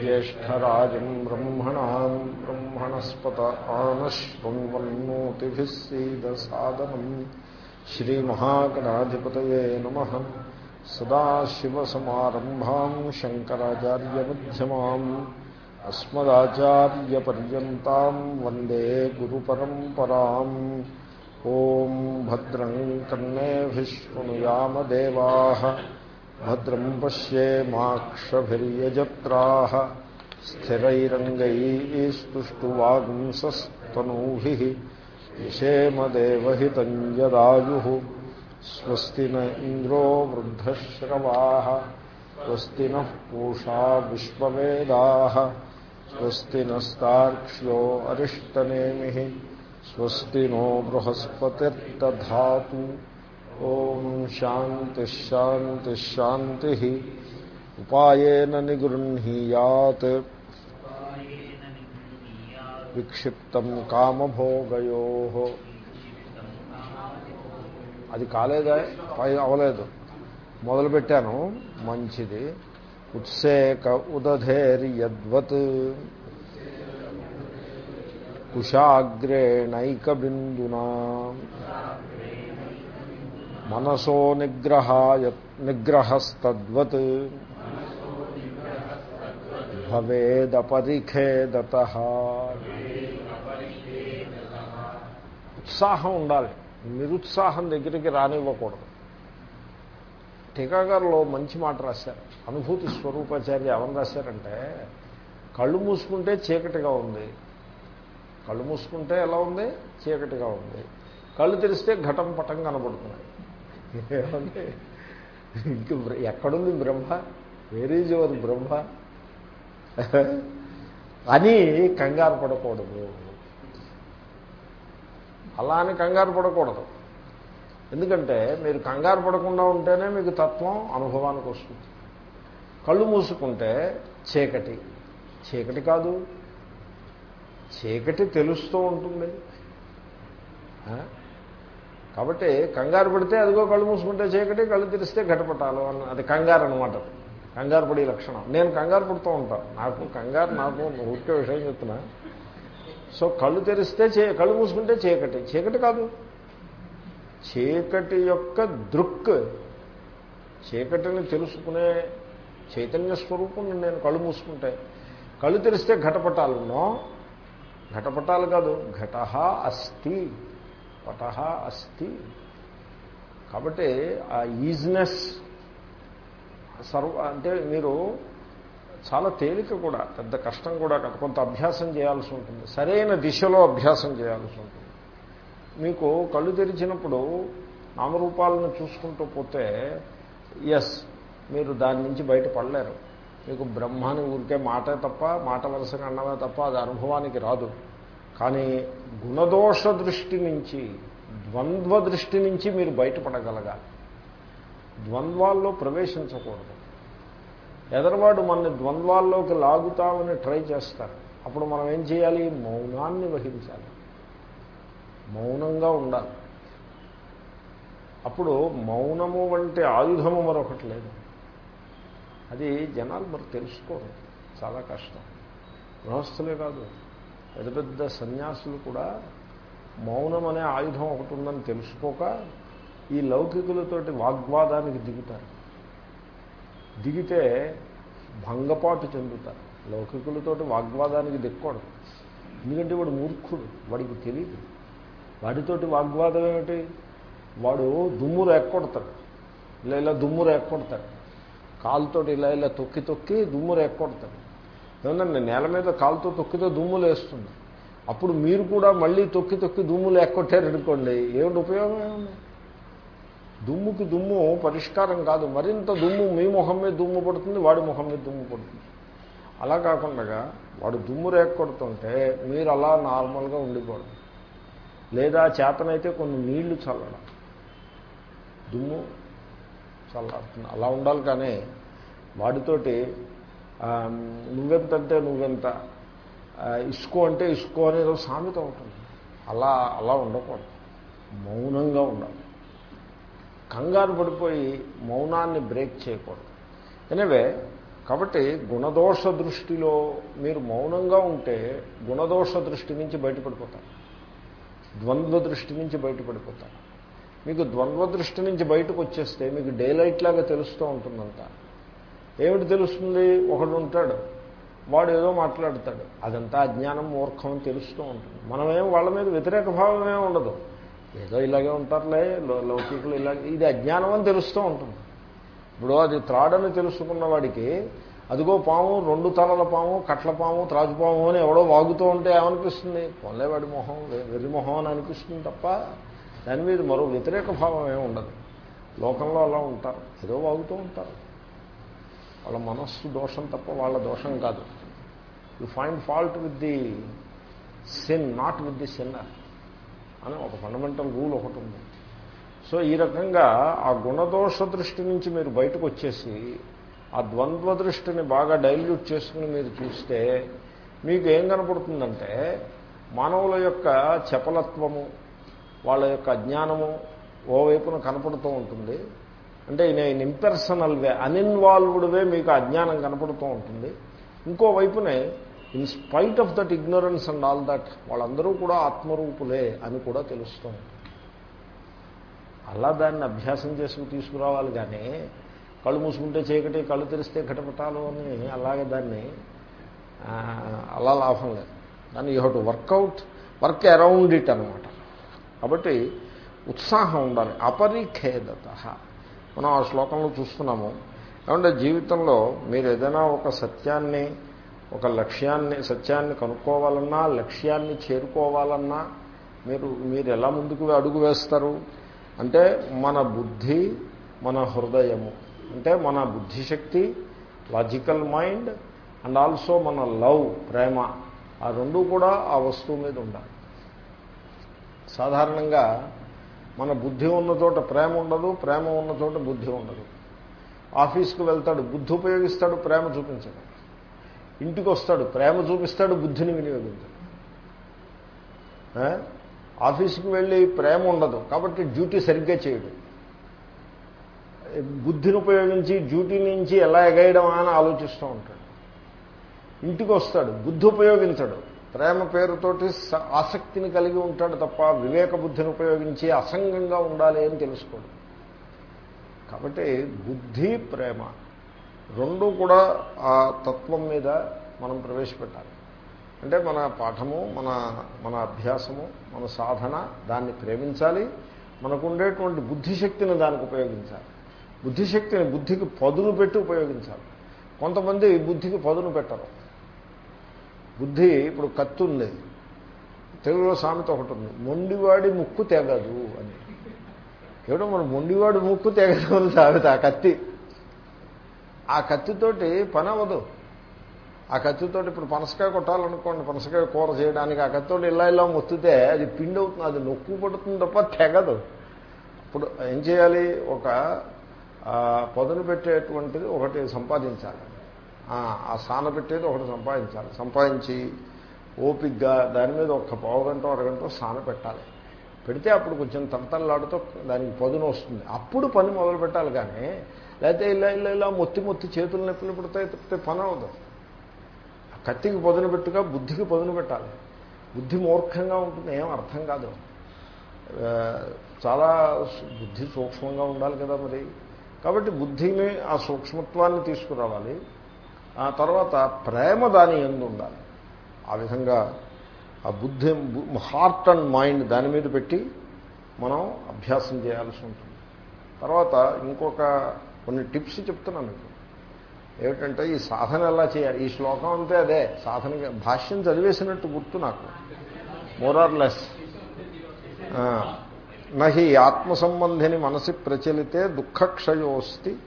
ज्येष्ठराजम् ब्रह्मणाम् ब्रह्मणस्पत आनश्वन्वन्नोतिभिः सीदसादनम् श्रीमहागणाधिपतये नमः सदाशिवसमारम्भाम् शङ्कराचार्यमध्यमाम् अस्मदाचार्यपर्यन्ताम् वन्दे गुरुपरम्पराम् ॐ भद्रम् कर्णेभिः शृणुयामदेवाः भद्रम् पश्येमाक्षभिर्यजत्राः स्थिरैरङ्गैस्तुष्टुवागुंसस्तनूभिः विषेमदेवहितम् यदायुः स्वस्ति न इन्द्रो वृद्धश्रवाः, स्वस्ति नः पूषा विश्ववेदाः, स्वस्ति नस्तार्क्ष्यो अरिष्टनेमिः ఓం శాంతిశాంతిశాంతి ఉపాయన నిగృహీయాత్ విక్షిప్తం కామభోగయో. అది కాలేదా? పై అవలేదు. మొదలుపెట్టాను. మంచిది. ఉత్సేక ఉదధేర్యద్వత్. కుశాగ్రేణైకబిందునా. మనసో నిగ్రహాయ నిగ్రహస్తద్వత్. భవేదపరిఖేదత. ఉత్సాహం ఉండాలి. నిరుత్సాహం దగ్గరికి రానివ్వకూడదు. టీకాగారులో మంచి మాట రాశారు. అనుభూతి స్వరూపాచార్య ఏమని రాశారంటే కళ్ళు మూసుకుంటే చీకటిగా ఉంది. కళ్ళు మూసుకుంటే ఎలా ఉంది? చీకటిగా ఉంది. కళ్ళు తెరిస్తే ఘటం పటం కనబడుతున్నాయి ఏమంటే ఇంక ఎక్కడుంది బ్రహ్మ? వేరేజ్ యువర్ బ్రహ్మ? అని కంగారు పడకూడదు. అలా అని కంగారు పడకూడదు. ఎందుకంటే మీరు కంగారు పడకుండా ఉంటేనే మీకు తత్వం అనుభవానికి వస్తుంది. కళ్ళు మూసుకుంటే చీకటి. చీకటి కాదు. చీకటి తెలుస్తూ ఉంటుంది. కాబట్టి కంగారు పడితే అదిగో కళ్ళు మూసుకుంటే చీకటి కళ్ళు తెరిస్తే ఘటపటాలు అన్న అది కంగారు అనమాట కంగారు పడే లక్షణం. నేను కంగారు పడుతూ ఉంటాను. నాకు కంగారు నాకు ముఖ్య విషయం చెప్తున్నా. సో కళ్ళు తెరిస్తే చే కళ్ళు మూసుకుంటే చీకటి. చీకటి కాదు. చీకటి యొక్క దృక్. చీకటిని తెలుసుకునే చైతన్య స్వరూపం నేను కళ్ళు మూసుకుంటే కళ్ళు తెరిస్తే ఘటపటాలున్నో ఘటపటాలు కాదు ఘట అస్థి. పట అస్థి కాబట్టి ఆ ఈజినెస్ సర్వ అంటే మీరు చాలా తేలిక కూడా పెద్ద కష్టం కూడా కాదు కొంత అభ్యాసం చేయాల్సి ఉంటుంది. సరైన దిశలో అభ్యాసం చేయాల్సి ఉంటుంది. మీకు కళ్ళు తెరిచినప్పుడు నామరూపాలను చూసుకుంటూ పోతే ఎస్ మీరు దాని నుంచి బయటపడలేరు. మీకు బ్రహ్మాని ఊరికే మాటే తప్ప మాట వరుసగా అన్నమే తప్ప అది అనుభవానికి రాదు. కానీ గుణదోష దృష్టి నుంచి ద్వంద్వ దృష్టి నుంచి మీరు బయటపడగలగాలి. ద్వంద్వాల్లో ప్రవేశించకూడదు. ఎదరవాడు మన ద్వంద్వాల్లోకి లాగుతామని ట్రై చేస్తారు. అప్పుడు మనం ఏం చేయాలి? మౌనాన్ని వహించాలి. మౌనంగా ఉండాలి. అప్పుడు మౌనము వంటి ఆయుధము మరొకటి లేదు. అది జనాలు మరి తెలుసుకోరు. చాలా కష్టం. గృహస్థులే కాదు. పెద్ద పెద్ద సన్యాసులు కూడా మౌనం అనే ఆయుధం ఒకటి ఉందని తెలుసుకోక ఈ లౌకికులతోటి వాగ్వాదానికి దిగుతారు. దిగితే భంగపాటు చెందుతారు. లౌకికులతోటి వాగ్వాదానికి దిక్కకూడదు ఎందుకంటే వాడు మూర్ఖుడు వాడికి తెలియదు వాడితోటి వాగ్వాదం ఏమిటి? వాడు దుమ్ము రేక్కొడతాడు ఇలా ఇలా దుమ్ము రేక్కొడతాడు కాలుతోటి ఇలా ఇలా తొక్కి తొక్కి దుమ్ము రేక్కొడతాడు ఏమన్నా నేల మీద కాలుతో తొక్కితే దుమ్ము లేస్తుంది అప్పుడు మీరు కూడా మళ్ళీ తొక్కి తొక్కి దుమ్ములు ఎక్కొట్టారనుకోండి ఏమిటి ఉపయోగం? ఏముంది దుమ్ముకి దుమ్ము పరిష్కారం కాదు. మరింత దుమ్ము మీ మొహం మీద దుమ్ము పడుతుంది వాడి మొహం మీద దుమ్ము పడుతుంది. అలా కాకుండా వాడు దుమ్ము రేకొడుతుంటే మీరు అలా నార్మల్గా ఉండిపోవడం. లేదా చేతనైతే కొన్ని నీళ్ళు చల్లడం. దుమ్ము చల్లారుతుంది. అలా ఉండాలి కానీ వాడితోటి నువ్వెంత అంటే నువ్వెంత. ఇసుకో అంటే ఇసుకో అనేది సామెత ఉంటుంది. అలా అలా ఉండకూడదు. మౌనంగా ఉండాలి. కంగారు పడిపోయి మౌనాన్ని బ్రేక్ చేయకూడదు. ఎనివే కాబట్టి గుణదోష దృష్టిలో మీరు మౌనంగా ఉంటే గుణదోష దృష్టి నుంచి బయటపడిపోతారు. ద్వంద్వ దృష్టి నుంచి బయటపడిపోతారు. మీకు ద్వంద్వ దృష్టి నుంచి బయటకు వచ్చేస్తే మీకు డేలైట్ లాగా తెలుస్తూ ఉంటుందంతా. ఏమిటి తెలుస్తుంది? ఒకడు ఉంటాడు. వాడు ఏదో మాట్లాడతాడు. అదంతా అజ్ఞానం మూర్ఖం అని తెలుస్తూ ఉంటుంది. మనమేం వాళ్ళ మీద వ్యతిరేక భావమే ఉండదు. ఏదో ఇలాగే ఉంటారులే లౌకికులు ఇలాగే. ఇది అజ్ఞానం అని తెలుస్తూ ఉంటుంది. ఇప్పుడు అది త్రాడని తెలుసుకున్న వాడికి అదిగో పాము రెండు తలల పాము కట్ల పాము త్రాజు పాము అని ఎవడో వాగుతూ ఉంటే ఏమనిపిస్తుంది? పొల్లేవాడి మొహం వె- వెర్రి మొహం అని అనిపిస్తుంది తప్ప దాని మీద మరో వ్యతిరేక భావం ఏమి ఉండదు. లోకంలో అలా ఉంటారు. ఏదో వాగుతూ ఉంటారు. వాళ్ళ మనస్సు దోషం తప్ప వాళ్ళ దోషం కాదు. You find fault with the sin not with the sinner అని ఒక ఫండమెంటల్ రూల్ ఒకటి ఉంది. సో ఈ రకంగా ఆ గుణదోష దృష్టి నుంచి మీరు బయటకు వచ్చేసి ఆ ద్వంద్వ దృష్టిని బాగా డైల్యూట్ చేసుకుని మీరు చూస్తే మీకు ఏం కనపడుతుందంటే మానవుల యొక్క చపలత్వము వాళ్ళ యొక్క అజ్ఞానము ఓవైపున కనపడుతూ ఉంటుంది అంటే నేను ఇంపెర్సనల్ వే అన్ఇన్వాల్వ్డ్ వే మీకు అజ్ఞానం కనపడుతూ ఉంటుంది. ఇంకో వైపునే in spite of that ignorance and all that వాళ్ళందరూ కూడా ఆత్మరూపులే అని కూడా తెలుస్తూ అలా దాన్ని అభ్యాసం చేసుకు తీసుకురావాలి కానీ కళ్ళు మూసుకుంటే చీకటి కళ్ళు తెరిస్తే ఘటపటాలు అని అలాగే దాన్ని అలా లాభం లేదు. దాన్ని you have to work out work around it అనమాట కాబట్టి ఉత్సాహం ఉండాలి. అపరిఖేదత. మనం ఆ శ్లోకంలో చూస్తున్నాము. ఏమంటే జీవితంలో మీరు ఏదైనా ఒక సత్యాన్ని ఒక లక్ష్యాన్ని సత్యాన్ని కనుక్కోవాలన్నా లక్ష్యాన్ని చేరుకోవాలన్నా మీరు మీరు ఎలా ముందుకు అడుగు వేస్తారు? అంటే మన బుద్ధి మన హృదయము. అంటే మన బుద్ధిశక్తి లాజికల్ మైండ్ అండ్ ఆల్సో మన లవ్ ప్రేమ. ఆ రెండు కూడా ఆ వస్తువు మీద ఉండాలి. సాధారణంగా మన బుద్ధి ఉన్న చోట ప్రేమ ఉండదు ప్రేమ ఉన్న చోట బుద్ధి ఉండదు. ఆఫీస్కి వెళ్తాడు బుద్ధి ఉపయోగిస్తాడు ప్రేమ చూపించడు. ఇంటికి వస్తాడు ప్రేమ చూపిస్తాడు బుద్ధిని వినియోగించడు. ఆఫీస్కి వెళ్ళి ప్రేమ ఉండదు కాబట్టి డ్యూటీ సరిగ్గా చేయడు. బుద్ధిని ఉపయోగించి డ్యూటీ నుంచి ఎలా ఎగయడమా అని ఆలోచిస్తూ ఉంటాడు. ఇంటికి వస్తాడు బుద్ధి ఉపయోగించడు. ప్రేమ పేరుతోటి ఆసక్తిని కలిగి ఉంటాడు తప్ప వివేక బుద్ధిని ఉపయోగించి అసంగంగా ఉండాలి అని తెలుసుకోడు. కాబట్టి బుద్ధి ప్రేమ రెండూ కూడా ఆ తత్వం మీద మనం ప్రవేశపెట్టాలి. అంటే మన పాఠము మన మన అభ్యాసము మన సాధన దాన్ని ప్రేమించాలి. మనకు ఉండేటువంటి బుద్ధిశక్తిని దానికి ఉపయోగించాలి. బుద్ధిశక్తిని బుద్ధికి పదును పెట్టి ఉపయోగించాలి. కొంతమంది బుద్ధికి పదును పెట్టరు. బుద్ధి ఇప్పుడు కత్తి ఉంది. తెలుగులో సామెత ఒకటి ఉంది. మొండివాడి ముక్కు తెగదు అని. ఏడో మన మొండివాడి ముక్కు తెగదు అని సామెత ఆ కత్తి. ఆ కత్తితోటి పని అవ్వదు. ఆ కత్తితోటి ఇప్పుడు పనసకాయ కొట్టాలనుకోండి పనసకాయ కూర చేయడానికి ఆ కత్తితో ఇలా ఇలా మొత్తితే అది పిండి అవుతుంది అది నొక్కు పడుతుంది తప్ప తెగదు. ఇప్పుడు ఏం చేయాలి? ఒక పదును పెట్టేటువంటిది ఒకటి సంపాదించాలి. ఆ, స్నాన సాన పెట్టేది ఒకటి సంపాదించాలి. సంపాదించి ఓపిగ్గా దాని మీద ఒక పావు గంట అరగంట సాన పెట్టాలి. పెడితే అప్పుడు కొంచెం తలతల్లాడుతూ దానికి పదును వస్తుంది. అప్పుడు పని మొదలు పెట్టాలి కానీ లేకపోతే ఇలా ఇలా ఇలా మొత్తి మొత్తి చేతులు నొప్పులు పుడతాయి తప్పితే పని అవదు కత్తికి పదును పెట్టుగా బుద్ధికి పదును పెట్టాలి. బుద్ధి మూర్ఖంగా ఉంటుంది ఏం అర్థం కాదు. చాలా బుద్ధి సూక్ష్మంగా ఉండాలి కదా మరి. కాబట్టి బుద్ధిని ఆ సూక్ష్మత్వాన్ని తీసుకురావాలి. ఆ తర్వాత ప్రేమ దాని ఎందు ఉండాలి ఆ విధంగా ఆ బుద్ధి హార్ట్ అండ్ మైండ్ దాని మీద పెట్టి మనం అభ్యాసం చేయాల్సి ఉంటుంది. తర్వాత ఇంకొక కొన్ని టిప్స్ చెప్తున్నాను మీకు. ఏమిటంటే ఈ సాధన ఎలా చేయాలి? ఈ శ్లోకం అంతే అదే. సాధన భాష్యం చదివేసినట్టు గుర్తు నాకు. మోరార్ లెస్ నహి ఆత్మసంబంధిని మనసి ప్రచలితే దుఃఖక్షయోస్తి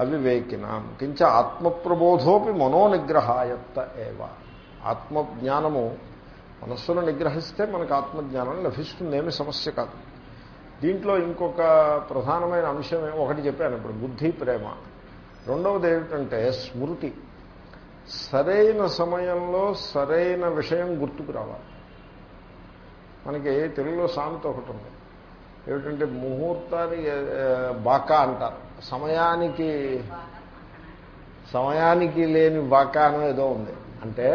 అవివేకినాం. కించ ఆత్మప్రబోధోపి మనోనిగ్రహాయత్త ఏవ. ఆత్మజ్ఞానము మనస్సును నిగ్రహిస్తే మనకు ఆత్మజ్ఞానం లభిస్తుంది ఏమి సమస్య కాదు. దీంట్లో ఇంకొక ప్రధానమైన అంశం ఒకటి చెప్పాను ఇప్పుడు బుద్ధి ప్రేమ. రెండవది ఏమిటంటే స్మృతి. సరైన సమయంలో సరైన విషయం గుర్తుకు రావాలి. మనకి తెలుగులో సామెత ఒకటి ఉంది. ఏమిటంటే ముహూర్తానికి బాకా అంటారు. సమయానికి సమయానికి లేని బాకా అని ఏదో ఉంది. అంటే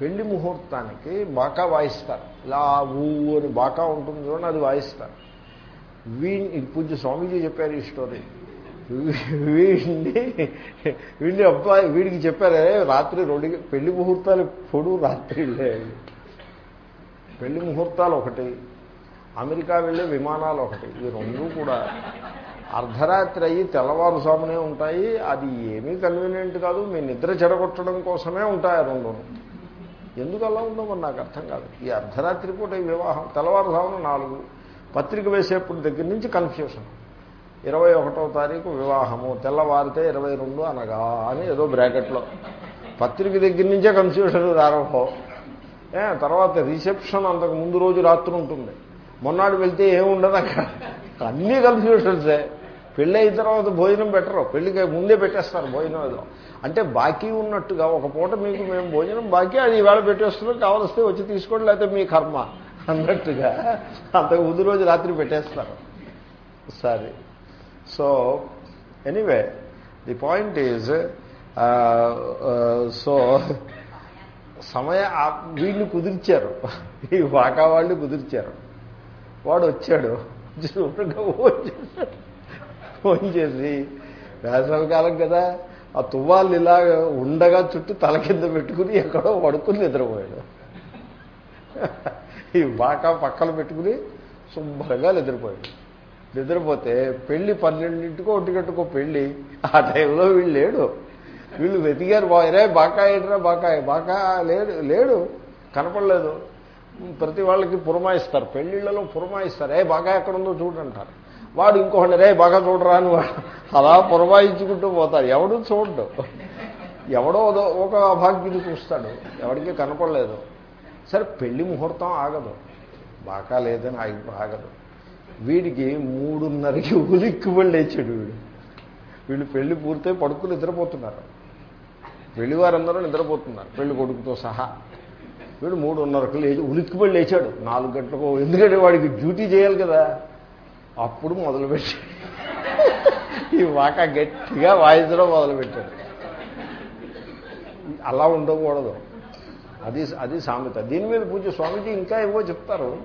పెళ్ళి ముహూర్తానికి బాకా వాయిస్తారు. ఇలా ఊ అని బాకా ఉంటుంది చూడండి అది వాయిస్తారు. వీ పూజ స్వామీజీ చెప్పారు ఈ స్టోరీ. వీడిని వీడిని అబ్బాయి వీడికి చెప్పారే రాత్రి రెండు పెళ్ళి ముహూర్తాలు పొడు రాత్రి లేదు పెళ్ళి ముహూర్తాలు ఒకటి అమెరికా వెళ్ళే విమానాలు ఒకటి ఈ రెండూ కూడా అర్ధరాత్రి అయ్యి తెల్లవారుజామునే ఉంటాయి. అది ఏమీ కన్వీనియంట్ కాదు. మీ నిద్ర చెడగొట్టడం కోసమే ఉంటాయి ఆ రెండు. ఎందుకు అలా ఉందో నాకు అర్థం కాదు. ఈ అర్ధరాత్రి పూట ఈ వివాహం తెల్లవారుసామున నాలుగు. పత్రిక వేసేప్పుడు దగ్గర నుంచి కన్ఫ్యూషన్ ఇరవై ఒకటో తారీఖు వివాహము. తెల్లవారితే ఇరవై రెండు అనగా అని ఏదో బ్రాకెట్లో పత్రిక దగ్గర నుంచే కన్ఫ్యూషన్ ప్రారంభం ఏ తర్వాత రిసెప్షన్ అంతకు ముందు రోజు రాత్రి ఉంటుంది. మొన్నాడు వెళ్తే ఏముండదు అక్కడ. అన్నీ కన్ఫ్యూషన్సే పెళ్ళి అయిన తర్వాత భోజనం పెట్టరు. పెళ్ళికి ముందే పెట్టేస్తారు భోజనం ఏదో. అంటే బాకీ ఉన్నట్టుగా ఒక పూట మీకు మేము భోజనం బాకీ అది ఈవేళ పెట్టేస్తున్నాం కావలిస్తే వచ్చి తీసుకోండి లేకపోతే మీ కర్మ అన్నట్టుగా అంతకు ముందు రోజు రాత్రి పెట్టేస్తారు. సరే. So anyway the point is so సమయ వీళ్ళు కుదిర్చారు. ఈ వాకా వాళ్ళు కుదిర్చారు. వాడు వచ్చాడు. ఫోన్ వచ్చేసాడు ఫోన్ చేసి వేసవికాలం కదా ఆ తువ్వాళ్ళు ఇలా ఉండగా చుట్టూ తల కింద పెట్టుకుని ఎక్కడో పడుకుని నిద్రపోయాడు. ఈ బాకా పక్కన పెట్టుకుని శుభ్రంగా నిద్రపోయాడు. నిద్రపోతే పెళ్ళి పన్నెండింటికో ఒంటిగట్టుకో పెళ్ళి ఆ టైంలో వీళ్ళు లేడు. వీళ్ళు వెతికారు బాయరే బాకా ఏంట్రా బాకా బాకా లేడు లేడు కనపడలేదు. ప్రతి వాళ్ళకి పురమాయిస్తారు పెళ్ళిళ్ళలో పురమాయిస్తారు. ఏ బాగా ఎక్కడుందో చూడంటారు. వాడు ఇంకొకటి రే బాగా చూడరా అని వాడు అలా పురమాయించుకుంటూ పోతారు. ఎవడు చూడ్డు. ఎవడో ఒక అభాగ్యుని చూస్తాడు. ఎవడికి కనపడలేదు. సరే పెళ్ళి ముహూర్తం ఆగదు. బాగా లేదని ఆగి ఆగదు. వీడికి మూడున్నరకి ఉలిక్కి వీడు. వీళ్ళు పెళ్ళి పూర్తయి పడుకులు నిద్రపోతున్నారు. పెళ్ళివారందరూ నిద్రపోతున్నారు పెళ్ళి కొడుకుతో సహా. వీడు మూడున్నరకు లేచి ఉలిక్కిపడి లేచాడు. నాలుగు గంటలకు ఎందుకంటే వాడికి డ్యూటీ చేయాలి కదా. అప్పుడు మొదలుపెట్టి ఈ వాక గట్టిగా వాయించడం మొదలుపెట్టాడు. అలా ఉండకూడదు. అది అది సామెత. దీని మీద పూజ స్వామిజీ ఇంకా ఏవో చెప్తారు.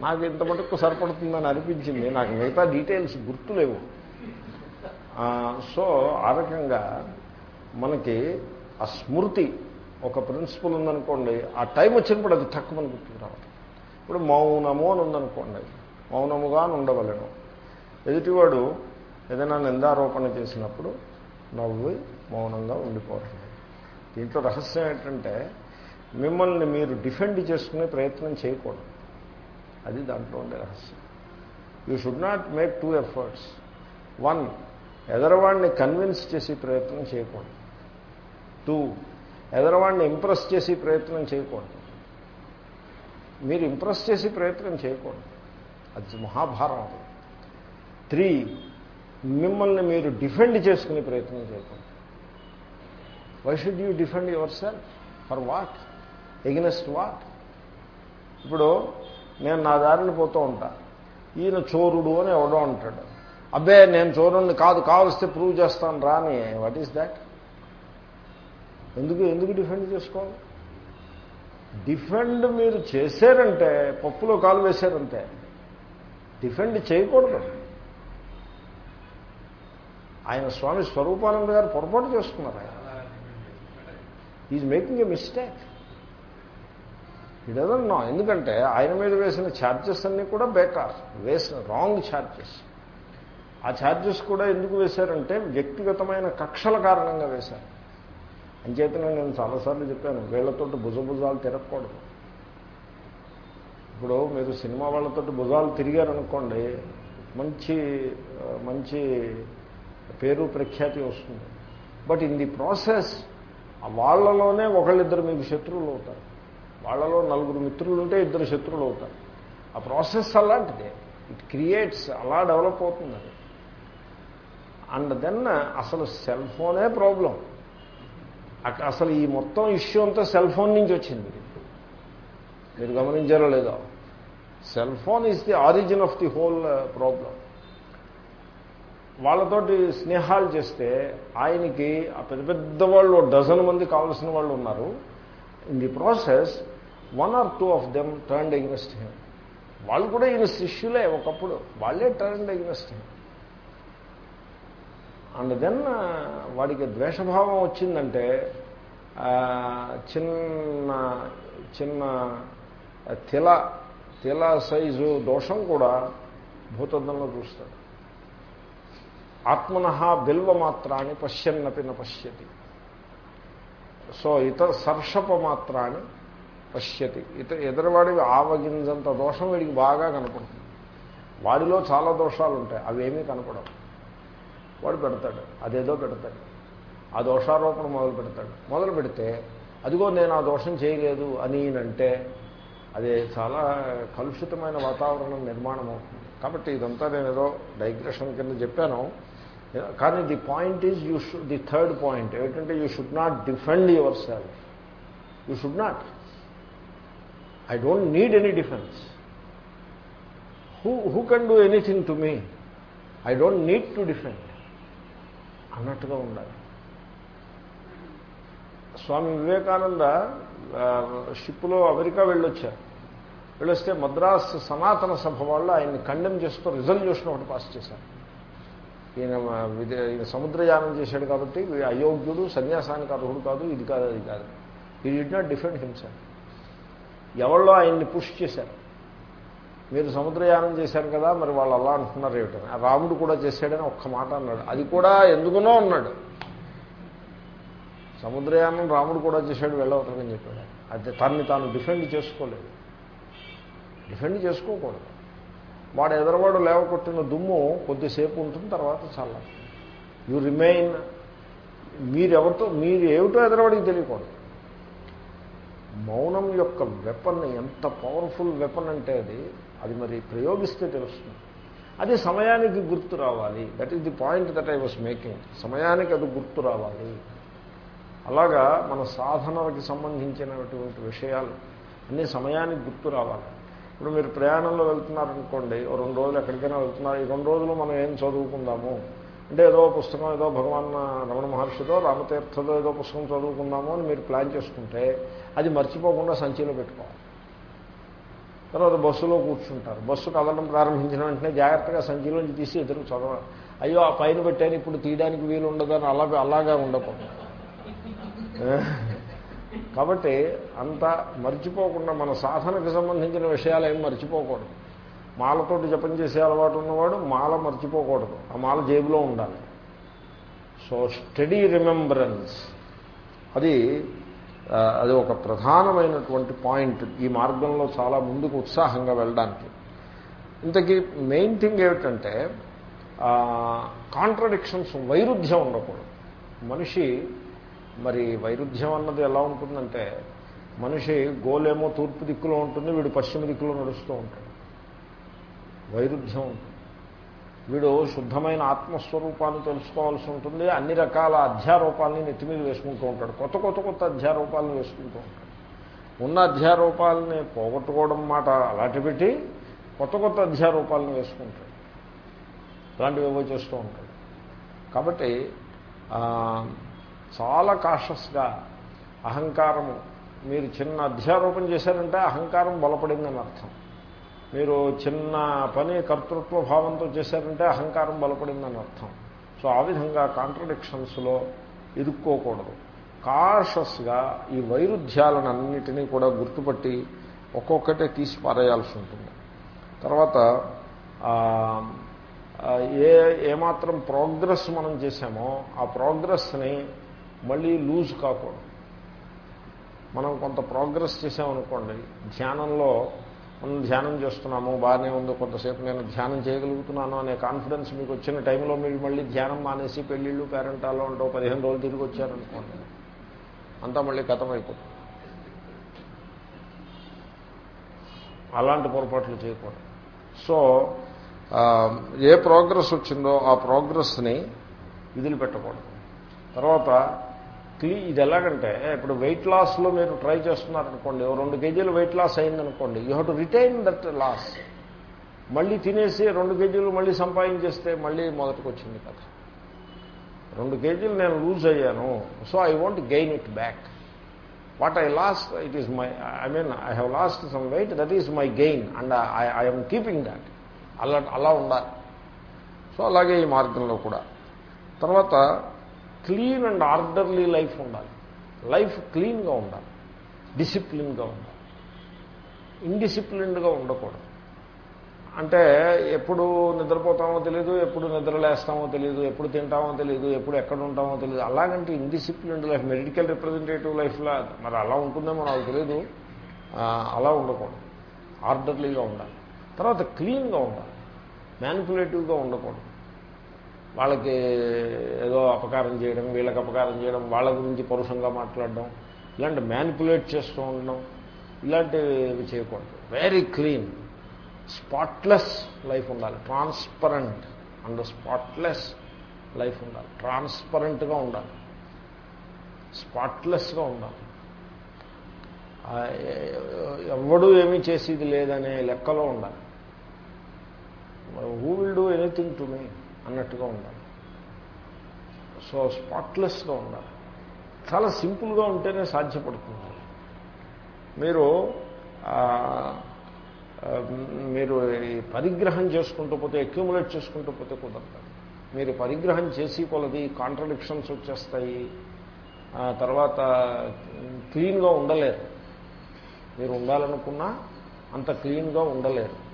నాకు ఇంత మటుకు సరిపడుతుందని అనిపించింది. నాకు మిగతా డీటెయిల్స్ గుర్తులేవు. సో ఆ రకంగా మనకి ఆ స్మృతి ఒక ప్రిన్సిపల్ ఉందనుకోండి ఆ టైం వచ్చినప్పుడు అది తక్కువ గుర్తుకు రావాలి ఇప్పుడు మౌనము అని ఉందనుకోండి మౌనముగా ఉండవలను ఎదుటివాడు ఏదైనా నిందారోపణ చేసినప్పుడు నవ్వు మౌనంగా ఉండిపోవడం దీంట్లో రహస్యం ఏంటంటే మిమ్మల్ని మీరు డిఫెండ్ చేసుకునే ప్రయత్నం చేయకూడదు. అది దాంట్లో ఉండే రహస్యం. You should not make too efforts. One ఎదరవాడిని convince చేసే ప్రయత్నం చేయకూడదు. టూ ఎదరవాడిని ఇంప్రెస్ చేసి ప్రయత్నం చేయకూడదు. మీరు ఇంప్రెస్ చేసి ప్రయత్నం చేయకూడదు. అది మహాభారం అది. త్రీ మిమ్మల్ని మీరు డిఫెండ్ చేసుకునే ప్రయత్నం చేయకండి. Why should you defend yourself for what against what ఇప్పుడు నేను నా దారిని పోతూ ఉంటా. ఈయన చోరుడు అని ఎవడో అంటాడు. అబ్బే నేను చోరుణ్ణి కాదు కావలిస్తే ప్రూవ్ చేస్తాను రాని వాట్ ఈస్ దాట్ ఎందుకు ఎందుకు డిఫెండ్ చేసుకోవాలి? డిఫెండ్ మీరు చేశారంటే పప్పులో కాలు వేశారంటే డిఫెండ్ చేయకూడదు. ఆయన స్వామి స్వరూపానంద గారు పొరపాటు చేస్తున్నారు ఆయన. ఈజ్ మేకింగ్ ఏ మిస్టేక్ ఇడదన్నో ఎందుకంటే ఆయన మీద వేసిన ఛార్జెస్ అన్నీ కూడా బేకార్. వేసిన రాంగ్ ఛార్జెస్ ఆ ఛార్జెస్ కూడా ఎందుకు వేశారంటే వ్యక్తిగతమైన కక్షల కారణంగా వేశారు. అంచేతనే నేను చాలాసార్లు చెప్పాను వీళ్ళతో భుజభుజాలు తిరగకూడదు. ఇప్పుడు మీరు సినిమా వాళ్ళతో భుజాలు తిరిగారనుకోండి మంచి మంచి పేరు ప్రఖ్యాతి వస్తుంది. బట్ ఇన్ ది ప్రాసెస్ వాళ్ళలోనే ఒకళ్ళిద్దరు మీకు శత్రువులు అవుతారు. వాళ్ళలో నలుగురు మిత్రులు ఉంటే ఇద్దరు శత్రువులు అవుతారు. ఆ ప్రాసెస్ అలాంటిదే. ఇట్ క్రియేట్స్ అలా డెవలప్ అవుతుంది అది. అండ్ దెన్ అసలు సెల్ ఫోనే ప్రాబ్లం. అసలు ఈ మొత్తం ఇష్యూ అంతా సెల్ ఫోన్ నుంచి వచ్చింది. మీరు గమనించారో లేదో. Cell phone is the origin of the whole problem వాళ్ళతోటి స్నేహాలు చేస్తే ఆయనకి ఆ పెద్ద పెద్ద వాళ్ళు డజన్ మంది కావాల్సిన వాళ్ళు ఉన్నారు. In the process one or two of them turn against him వాళ్ళు కూడా ఈయన శిష్యులే ఒకప్పుడు. వాళ్ళే turn against him and then వాడికి ద్వేషభావం వచ్చిందంటే చిన్న చిన్న తిల తిల సైజు దోషం కూడా భూతద్దంలో చూస్తాడు. ఆత్మన బిల్వమాత్రాన్ని పశ్యన్నపి న పశ్యతి. సో ఇతర సర్షప మాత్రాన్ని పశ్యతి. ఇత ఎదురువాడికి ఆవగింజంత దోషం వీడికి బాగా కనపడుతుంది. వాడిలో చాలా దోషాలు ఉంటాయి అవేమీ కనపడవు. వాడు పెడతాడు. అదేదో పెడతాడు. ఆ దోషారోపణ మొదలు పెడతాడు. మొదలు పెడితే అదిగో నేను ఆ దోషం చేయలేదు అని అంటే అది చాలా కలుషితమైన వాతావరణం నిర్మాణం అవుతుంది కాబట్టి ఇదంతా నేను ఏదో డైగ్రెషన్ కింద చెప్పాను. కానీ the point is you should the third point ఏంటంటే you should not defend yourself you should not I don't need any defence who who can do anything to me I don't need to defend అన్నట్టుగా ఉండాలి. స్వామి వివేకానంద షిప్లో America వెళ్ళొచ్చారు. వెళ్ళొస్తే Madras సనాతన సభ వాళ్ళు ఆయన్ని condemn చేస్తూ resolution ఒకటి pass చేశారు. ఈయన ఈయన సముద్రయానం చేశాడు కాబట్టి అయోగ్యుడు సన్యాసానికి అర్హుడు కాదు ఇది కాదు అది కాదు. ఈ డిడ్ నాట్ డిఫెండ్ హింసెల్ఫ్ ఎవరిలో ఆయన్ని పుష్ చేశారు. మీరు సముద్రయానం చేశారు కదా మరి వాళ్ళు అలా అంటున్నారు ఏమిటని ఆ రాముడు కూడా చేశాడని ఒక్క మాట అన్నాడు. అది కూడా ఎందుకునో అన్నాడు. సముద్రయానం రాముడు కూడా చేశాడు వెళ్ళవతని చెప్పాడు. అది తన్ని తాను డిఫెండ్ చేసుకోలేదు. డిఫెండ్ చేసుకోకూడదు. వాడు ఎదరవాడు లేవకొట్టిన దుమ్ము కొద్దిసేపు ఉంటుంది తర్వాత చాలా యు రిమైన్ మీరెవరితో మీరు ఏమిటో ఎదరవాడికి తెలియకూడదు. మౌనం యొక్క వెపన్ ఎంత పవర్ఫుల్ వెపన్ అంటే అది అది మరి ప్రయోగిస్తే తెలుస్తుంది. అది సమయానికి గుర్తు రావాలి. That is the point that I was making సమయానికి అది గుర్తు రావాలి. అలాగా మన సాధనలకి సంబంధించినటువంటి విషయాలు అన్ని సమయానికి గుర్తు రావాలి. ఇప్పుడు మీరు ప్రయాణంలో వెళ్తున్నారనుకోండి ఓ రెండు రోజులు ఎక్కడికైనా వెళ్తున్నారు ఈ రెండు రోజులు మనం ఏం చదువుకుందాము? అంటే ఏదో పుస్తకం ఏదో భగవాన్ రమణ మహర్షితో రామతీర్థతో ఏదో పుస్తకం చదువుకుందాము అని మీరు ప్లాన్ చేసుకుంటే అది మర్చిపోకుండా సంచిలో పెట్టుకోవాలి. తర్వాత బస్సులో కూర్చుంటారు. బస్సు కదలడం ప్రారంభించిన వెంటనే జాగ్రత్తగా సంచిలోంచి తీసి ఎదురు చదవాలి అయ్యో ఆ పైన పెట్టాను ఇప్పుడు తీయడానికి వీలు ఉండదని అలా అలాగా ఉండకూడదు. కాబట్టి అంత మర్చిపోకుండా మన సాధనకు సంబంధించిన విషయాలు ఏం మర్చిపోకూడదు. మాలతోటి జపం చేసే అలవాటు ఉన్నవాడు మాల మర్చిపోకూడదు. ఆ మాల జేబులో ఉండాలి. So study remembrance. అది అది ఒక ప్రధానమైనటువంటి పాయింట్ ఈ మార్గంలో చాలా ముందుకు ఉత్సాహంగా వెళ్ళడానికి. ఇంతకీ మెయిన్ థింగ్ ఏమిటంటే కాంట్రడిక్షన్స్ వైరుధ్యం ఉండకూడదు. మనిషి మరి వైరుధ్యం అన్నది ఎలా ఉంటుందంటే మనిషి గోలేమో తూర్పు దిక్కులో ఉంటుంది వీడు పశ్చిమ దిక్కులో నడుస్తూ ఉంటాడు. వైరుధ్యం ఉంటుంది. వీడు శుద్ధమైన ఆత్మస్వరూపాన్ని తెలుసుకోవాల్సి ఉంటుంది అన్ని రకాల అధ్యారూపాలని నెత్తి మీద వేసుకుంటూ ఉంటాడు కొత్త కొత్త కొత్త అధ్యారూపాలను వేసుకుంటూ ఉంటాడు. ఉన్న అధ్యారూపాలని పోగొట్టుకోవడం మాట అలాంటి పెట్టి కొత్త కొత్త అధ్యారూపాలను వేసుకుంటాడు. ఇలాంటివి ఏవో చేస్తూ ఉంటాడు. కాబట్టి చాలా కాషస్గా అహంకారము మీరు చిన్న అధ్యారోపణ చేశారంటే అహంకారం బలపడిందని అర్థం. మీరు చిన్న పని కర్తృత్వ భావంతో చేశారంటే అహంకారం బలపడిందని అర్థం. సో ఆ విధంగా కాంట్రడిక్షన్స్లో ఇరుక్కోకూడదు. కాషస్గా ఈ వైరుధ్యాలను అన్నిటినీ కూడా గుర్తుపట్టి ఒక్కొక్కటే తీసి పారేయాల్సి ఉంటుంది. తర్వాత ఏ ఏమాత్రం ప్రోగ్రెస్ మనం చేశామో ఆ ప్రోగ్రెస్ని మళ్ళీ లూజ్ కాకూడదు. మనం కొంత ప్రోగ్రెస్ చేసామనుకోండి ధ్యానంలో మనం ధ్యానం చేస్తున్నాము బాగానే ఉంది కొంతసేపు నేను ధ్యానం చేయగలుగుతున్నాను అనే కాన్ఫిడెన్స్ మీకు వచ్చిన టైంలో మీరు మళ్ళీ ధ్యానం మానేసి పెళ్ళిళ్ళు పేరెంటాలో ఉంటో పదిహేను రోజులు తిరిగి వచ్చారనుకోండి అంతా మళ్ళీ కథం అయిపోతుంది అలాంటి పొరపాట్లు చేయకూడదు. సో ఏ ప్రోగ్రెస్ వచ్చిందో ఆ ప్రోగ్రెస్ని వదిలిపెట్టకూడదు. తర్వాత ఇది ఎలాగంటే ఇప్పుడు వెయిట్ లాస్లో మీరు ట్రై చేస్తున్నారనుకోండి రెండు కేజీలు వెయిట్ లాస్ అయిందనుకోండి you have to retain that loss మళ్ళీ తినేసి రెండు కేజీలు మళ్ళీ సంపాదించేస్తే మళ్ళీ మొదటికి వచ్చింది కథ. రెండు కేజీలు నేను లూజ్ అయ్యాను so I want gain it back what I lost it is my I mean I have lost some weight that is my gain and I I'm keeping that అలా అలా ఉండాలి. సో అలాగే ఈ మార్గంలో కూడా. తర్వాత క్లీన్ అండ్ ఆర్డర్లీ లైఫ్ ఉండాలి. Life క్లీన్గా ఉండాలి. డిసిప్లిన్గా ఉండాలి. ఇండిసిప్లిన్డ్గా ఉండకూడదు. అంటే ఎప్పుడు నిద్రపోతామో తెలియదు ఎప్పుడు నిద్రలేస్తామో తెలియదు ఎప్పుడు తింటామో తెలియదు ఎప్పుడు ఎక్కడ ఉంటామో తెలియదు అలాగంటే ఇండిసిప్లిన్డ్ లైఫ్ మెడికల్ రిప్రజెంటేటివ్ లైఫ్లో మరి అలా ఉంటుందేమో నాకు తెలియదు అలా ఉండకూడదు. ఆర్డర్లీగా ఉండాలి. తర్వాత క్లీన్గా ఉండాలి. మ్యానిపులేటివ్గా ఉండకూడదు. వాళ్ళకి ఏదో అపకారం చేయడం వీళ్ళకి అపకారం చేయడం వాళ్ళ గురించి పరుషంగా మాట్లాడడం ఇలాంటి మ్యానిపులేట్ చేస్తూ ఉండడం ఇలాంటివి చేయకూడదు. వెరీ క్లీన్ స్పాట్లెస్ లైఫ్ ఉండాలి. ట్రాన్స్పరెంట్ అండ్ స్పాట్లెస్ లైఫ్ ఉండాలి. ట్రాన్స్పరెంట్గా ఉండాలి. స్పాట్లెస్గా ఉండాలి. ఎవడు ఏమీ చేసేది లేదనే లెక్కలో ఉండాలి. Who will do anything to me అన్నట్టుగా ఉండాలి. సో స్పాట్లెస్గా ఉండాలి. చాలా సింపుల్గా ఉంటేనే సాధ్యపడుతుంది. మీరు మీరు పరిగ్రహం చేసుకుంటూ పోతే అక్యూములేట్ చేసుకుంటూ పోతే కుదరదు. మీరు పరిగ్రహం చేసి కొలది కాంట్రడిక్షన్స్ వచ్చేస్తాయి. తర్వాత క్లీన్గా ఉండలేరు. మీరు ఉండాలనుకున్నా అంత క్లీన్గా ఉండలేరు.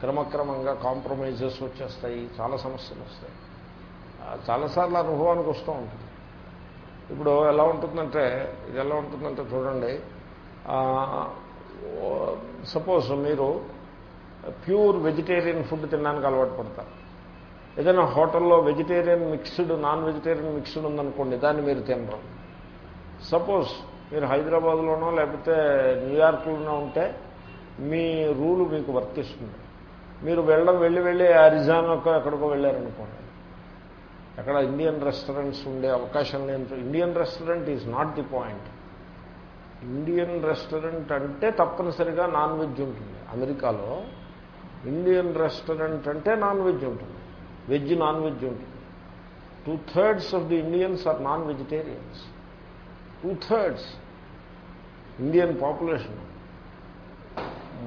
క్రమక్రమంగా కాంప్రమైజెస్ వచ్చేస్తాయి చాలా సమస్యలు వస్తాయి. చాలాసార్లు అనుభవానికి వస్తూ ఉంటుంది. ఇప్పుడు ఎలా ఉంటుందంటే ఇది ఎలా ఉంటుందంటే చూడండి. సపోజ్ మీరు ప్యూర్ వెజిటేరియన్ ఫుడ్ తినడానికి అలవాటు పడతారు. ఏదైనా హోటల్లో vegetarian mixed non vegetarian mixed ఉందనుకోండి దాన్ని మీరు తినరు. సపోజ్ మీరు హైదరాబాద్లోనో లేకపోతే న్యూయార్క్లోనో ఉంటే మీ రూలు మీకు వర్తిస్తుంది. మీరు వెళ్ళడం వెళ్ళి వెళ్ళి అరిజానాకో ఎక్కడికో వెళ్ళారనుకోండి. అక్కడ ఇండియన్ రెస్టారెంట్స్ ఉండే అవకాశం లేని Indian restaurant is not the point Indian restaurant అంటే తప్పనిసరిగా నాన్ వెజ్ ఉంటుంది. అమెరికాలో ఇండియన్ రెస్టారెంట్ అంటే నాన్ వెజ్ ఉంటుంది. వెజ్ నాన్ వెజ్ ఉంటుంది. Two thirds of the Indians are non vegetarians two thirds Indian population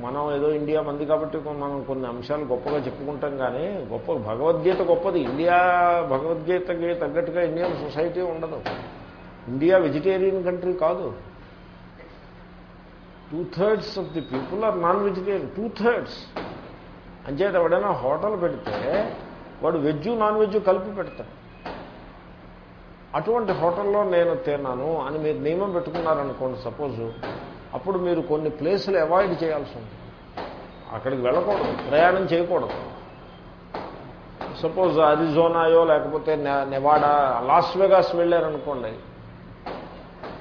మనం ఏదో ఇండియా మంది కాబట్టి మనం కొన్ని అంశాలు గొప్పగా చెప్పుకుంటాం కానీ గొప్ప భగవద్గీత గొప్పది. ఇండియా భగవద్గీతకి తగ్గట్టుగా ఇండియన్ సొసైటీ ఉండదు. ఇండియా వెజిటేరియన్ కంట్రీ కాదు. Two thirds of the people are non vegetarian two thirds అంచేత ఎవడైనా హోటల్ పెడితే వాడు వెజ్ నాన్ వెజ్ కలిపి పెడతాడు. అటువంటి హోటల్లో నేను తిన్నాను అని మీరు నియమం పెట్టుకున్నారనుకోండి సపోజు అప్పుడు మీరు కొన్ని ప్లేసులు అవాయిడ్ చేయాల్సి ఉంటుంది. అక్కడికి వెళ్ళకూడదు. ప్రయాణం చేయకూడదు. సపోజ్ అరిజోనాయో లేకపోతే నెవాడా లాస్ వెగాస్ వెళ్ళారనుకోండి.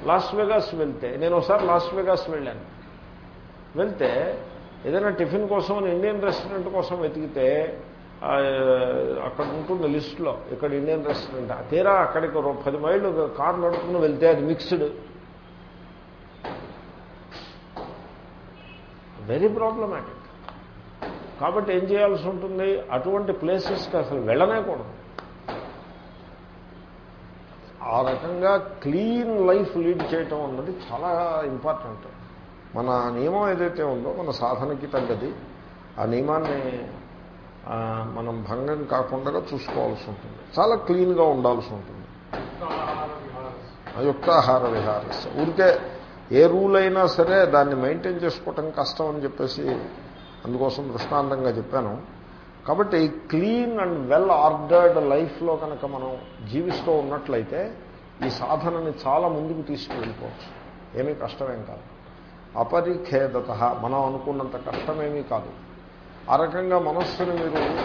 లాస్ వెగాస్ వెళ్తే నేను ఒకసారి లాస్ వెగాస్ వెళ్ళాను. వెళ్తే ఏదైనా టిఫిన్ కోసం ఇండియన్ రెస్టారెంట్ కోసం వెతికితే అక్కడ ఉంటుంది లిస్టులో ఇక్కడ ఇండియన్ రెస్టారెంట్. తీరా అక్కడికి పది మైళ్ళు కారు నడుపుకుని వెళ్తే అది మిక్స్డ్. Very problematic. కాబట్టి ఏం చేయాల్సి ఉంటుంది? అటువంటి ప్లేసెస్కి అసలు వెళ్ళనేకూడదు. ఆ రకంగా క్లీన్ లైఫ్ లీడ్ చేయటం అన్నది చాలా ఇంపార్టెంట్. మన నియమం ఏదైతే ఉందో మన సాధనకి తగ్గది ఆ నియమాన్ని మనం భంగం కాకుండా చూసుకోవాల్సి ఉంటుంది. చాలా క్లీన్గా ఉండాల్సి ఉంటుంది. యుక్తాహార విహారస్. ఊరికే ఏ రూల్ అయినా సరే దాన్ని మెయింటైన్ చేసుకోవటం కష్టం అని చెప్పేసి అందుకోసం దృష్టాంతంగా చెప్పాను. కాబట్టి క్లీన్ అండ్ వెల్ ఆర్డర్డ్ లైఫ్లో కనుక మనం జీవిస్తూ ఉన్నట్లయితే ఈ సాధనని చాలా ముందుకు తీసుకువెళ్ళిపోవచ్చు. ఏమీ కష్టమేం కాదు. అపరిఖేదత మనం అనుకున్నంత కష్టమేమీ కాదు. ఆ రకంగా మనస్సుని మీరు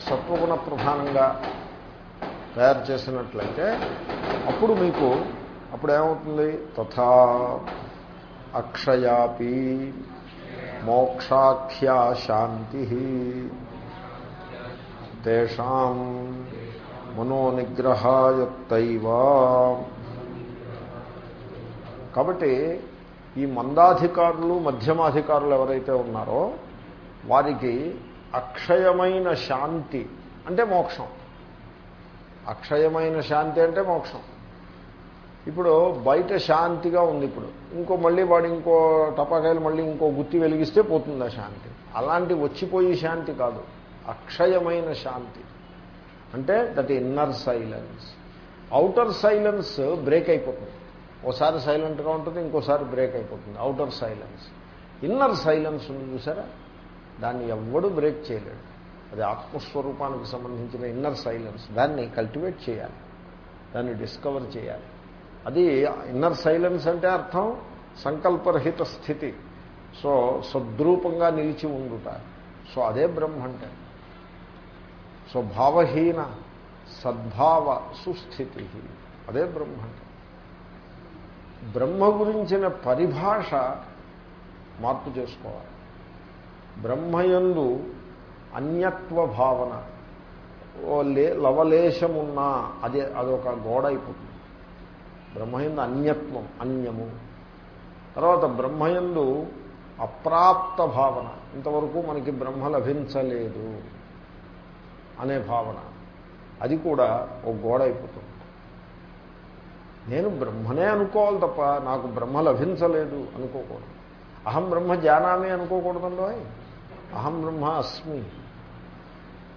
సత్వగుణ ప్రధానంగా తయారు చేసినట్లయితే అప్పుడు మీకు అప్పుడు ఏమవుతుంది తథా అక్షయాపి మోక్షాఖ్యా శాంతి. తేషాం మనోనిగ్రహాయత్తైవా. కాబట్టి ఈ మందాధికారులు మధ్యమాధికారులు ఎవరైతే ఉన్నారో వారికి అక్షయమైన శాంతి అంటే మోక్షం. అక్షయమైన శాంతి అంటే మోక్షం. ఇప్పుడు బయట శాంతిగా ఉంది ఇప్పుడు. ఇంకో మళ్ళీ వాడు ఇంకో టపాకాయలు మళ్ళీ ఇంకో గుత్తి వెలిగిస్తే పోతుంది ఆ శాంతి. అలాంటి వచ్చిపోయే శాంతి కాదు. అక్షయమైన శాంతి. అంటే that inner silence outer silence break అయిపోతుంది. ఓసారి సైలెంట్గా ఉంటుంది ఇంకోసారి బ్రేక్ అయిపోతుంది. అవుటర్ సైలెన్స్ ఇన్నర్ సైలెన్స్ ఉంది చూసారా? దాన్ని ఎవ్వడూ బ్రేక్ చేయలేడు. అది ఆత్మస్వరూపానికి సంబంధించిన ఇన్నర్ సైలెన్స్ దాన్ని కల్టివేట్ చేయాలి. దాన్ని డిస్కవర్ చేయాలి. అది ఇన్నర్ సైలెన్స్ అంటే అర్థం సంకల్పరహిత స్థితి. సో సద్రూపంగా నిలిచి ఉండుట. సో అదే బ్రహ్మ అంటే. సో భావహీన సద్భావ సుస్థితి. అదే బ్రహ్మ అంటే. బ్రహ్మ గురించిన పరిభాష మార్పు చేసుకోవాలి. బ్రహ్మయందు అన్యత్వ భావన. ఓ లే లవలేశమున్నా అదే అదొక గోడ అయిపోతుంది. బ్రహ్మయందు అన్యత్వం అన్యము. తర్వాత బ్రహ్మయందు అప్రాప్త భావన. ఇంతవరకు మనకి బ్రహ్మ లభించలేదు అనే భావన. అది కూడా ఒక గోడ అయిపోతుంది. నేను బ్రహ్మనే అనుకోవాలి తప్ప నాకు బ్రహ్మ లభించలేదు అనుకోకూడదు. అహం బ్రహ్మ జానామి అనుకోకూడదండో? అహం బ్రహ్మ అస్మి.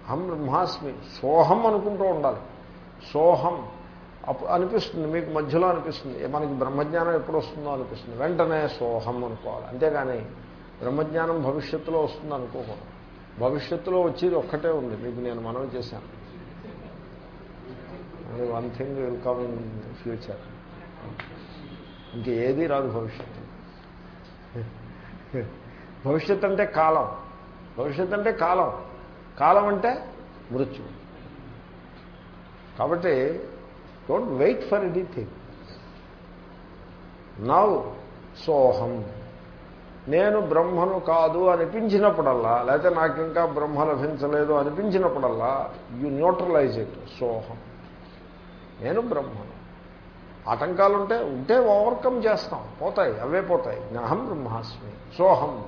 అహం బ్రహ్మాస్మి సోహం అనుకుంటూ ఉండాలి. సోహం. అనిపిస్తుంది మీకు మధ్యలో అనిపిస్తుంది. మనకి బ్రహ్మజ్ఞానం ఎప్పుడు వస్తుందో అనిపిస్తుంది. వెంటనే సోహం అనుకోవాలి. అంతేగాని బ్రహ్మజ్ఞానం భవిష్యత్తులో వస్తుంది అనుకోకూడదు. భవిష్యత్తులో వచ్చేది ఒక్కటే ఉంది. మీకు నేను మనవి చేశాను. Only one thing will come in future ఇంకేది రాదు భవిష్యత్తు. భవిష్యత్ అంటే కాలం. భవిష్యత్ అంటే కాలం. కాలం అంటే మృత్యు కాబట్టి don't wait for anything now సోహం. నేను బ్రహ్మను కాదు అనిపించినప్పుడల్లా లేకపోతే నాకు ఇంకా బ్రహ్మ లభించలేదు అనిపించినప్పుడల్లా యు న్యూట్రలైజ్ ఇట్ సోహం. నేను బ్రహ్మను. ఆటంకాలు ఉంటే ఉంటే ఓవర్కమ్ చేస్తాం. పోతాయి అవే పోతాయి. అహం బ్రహ్మాస్మి సోహం.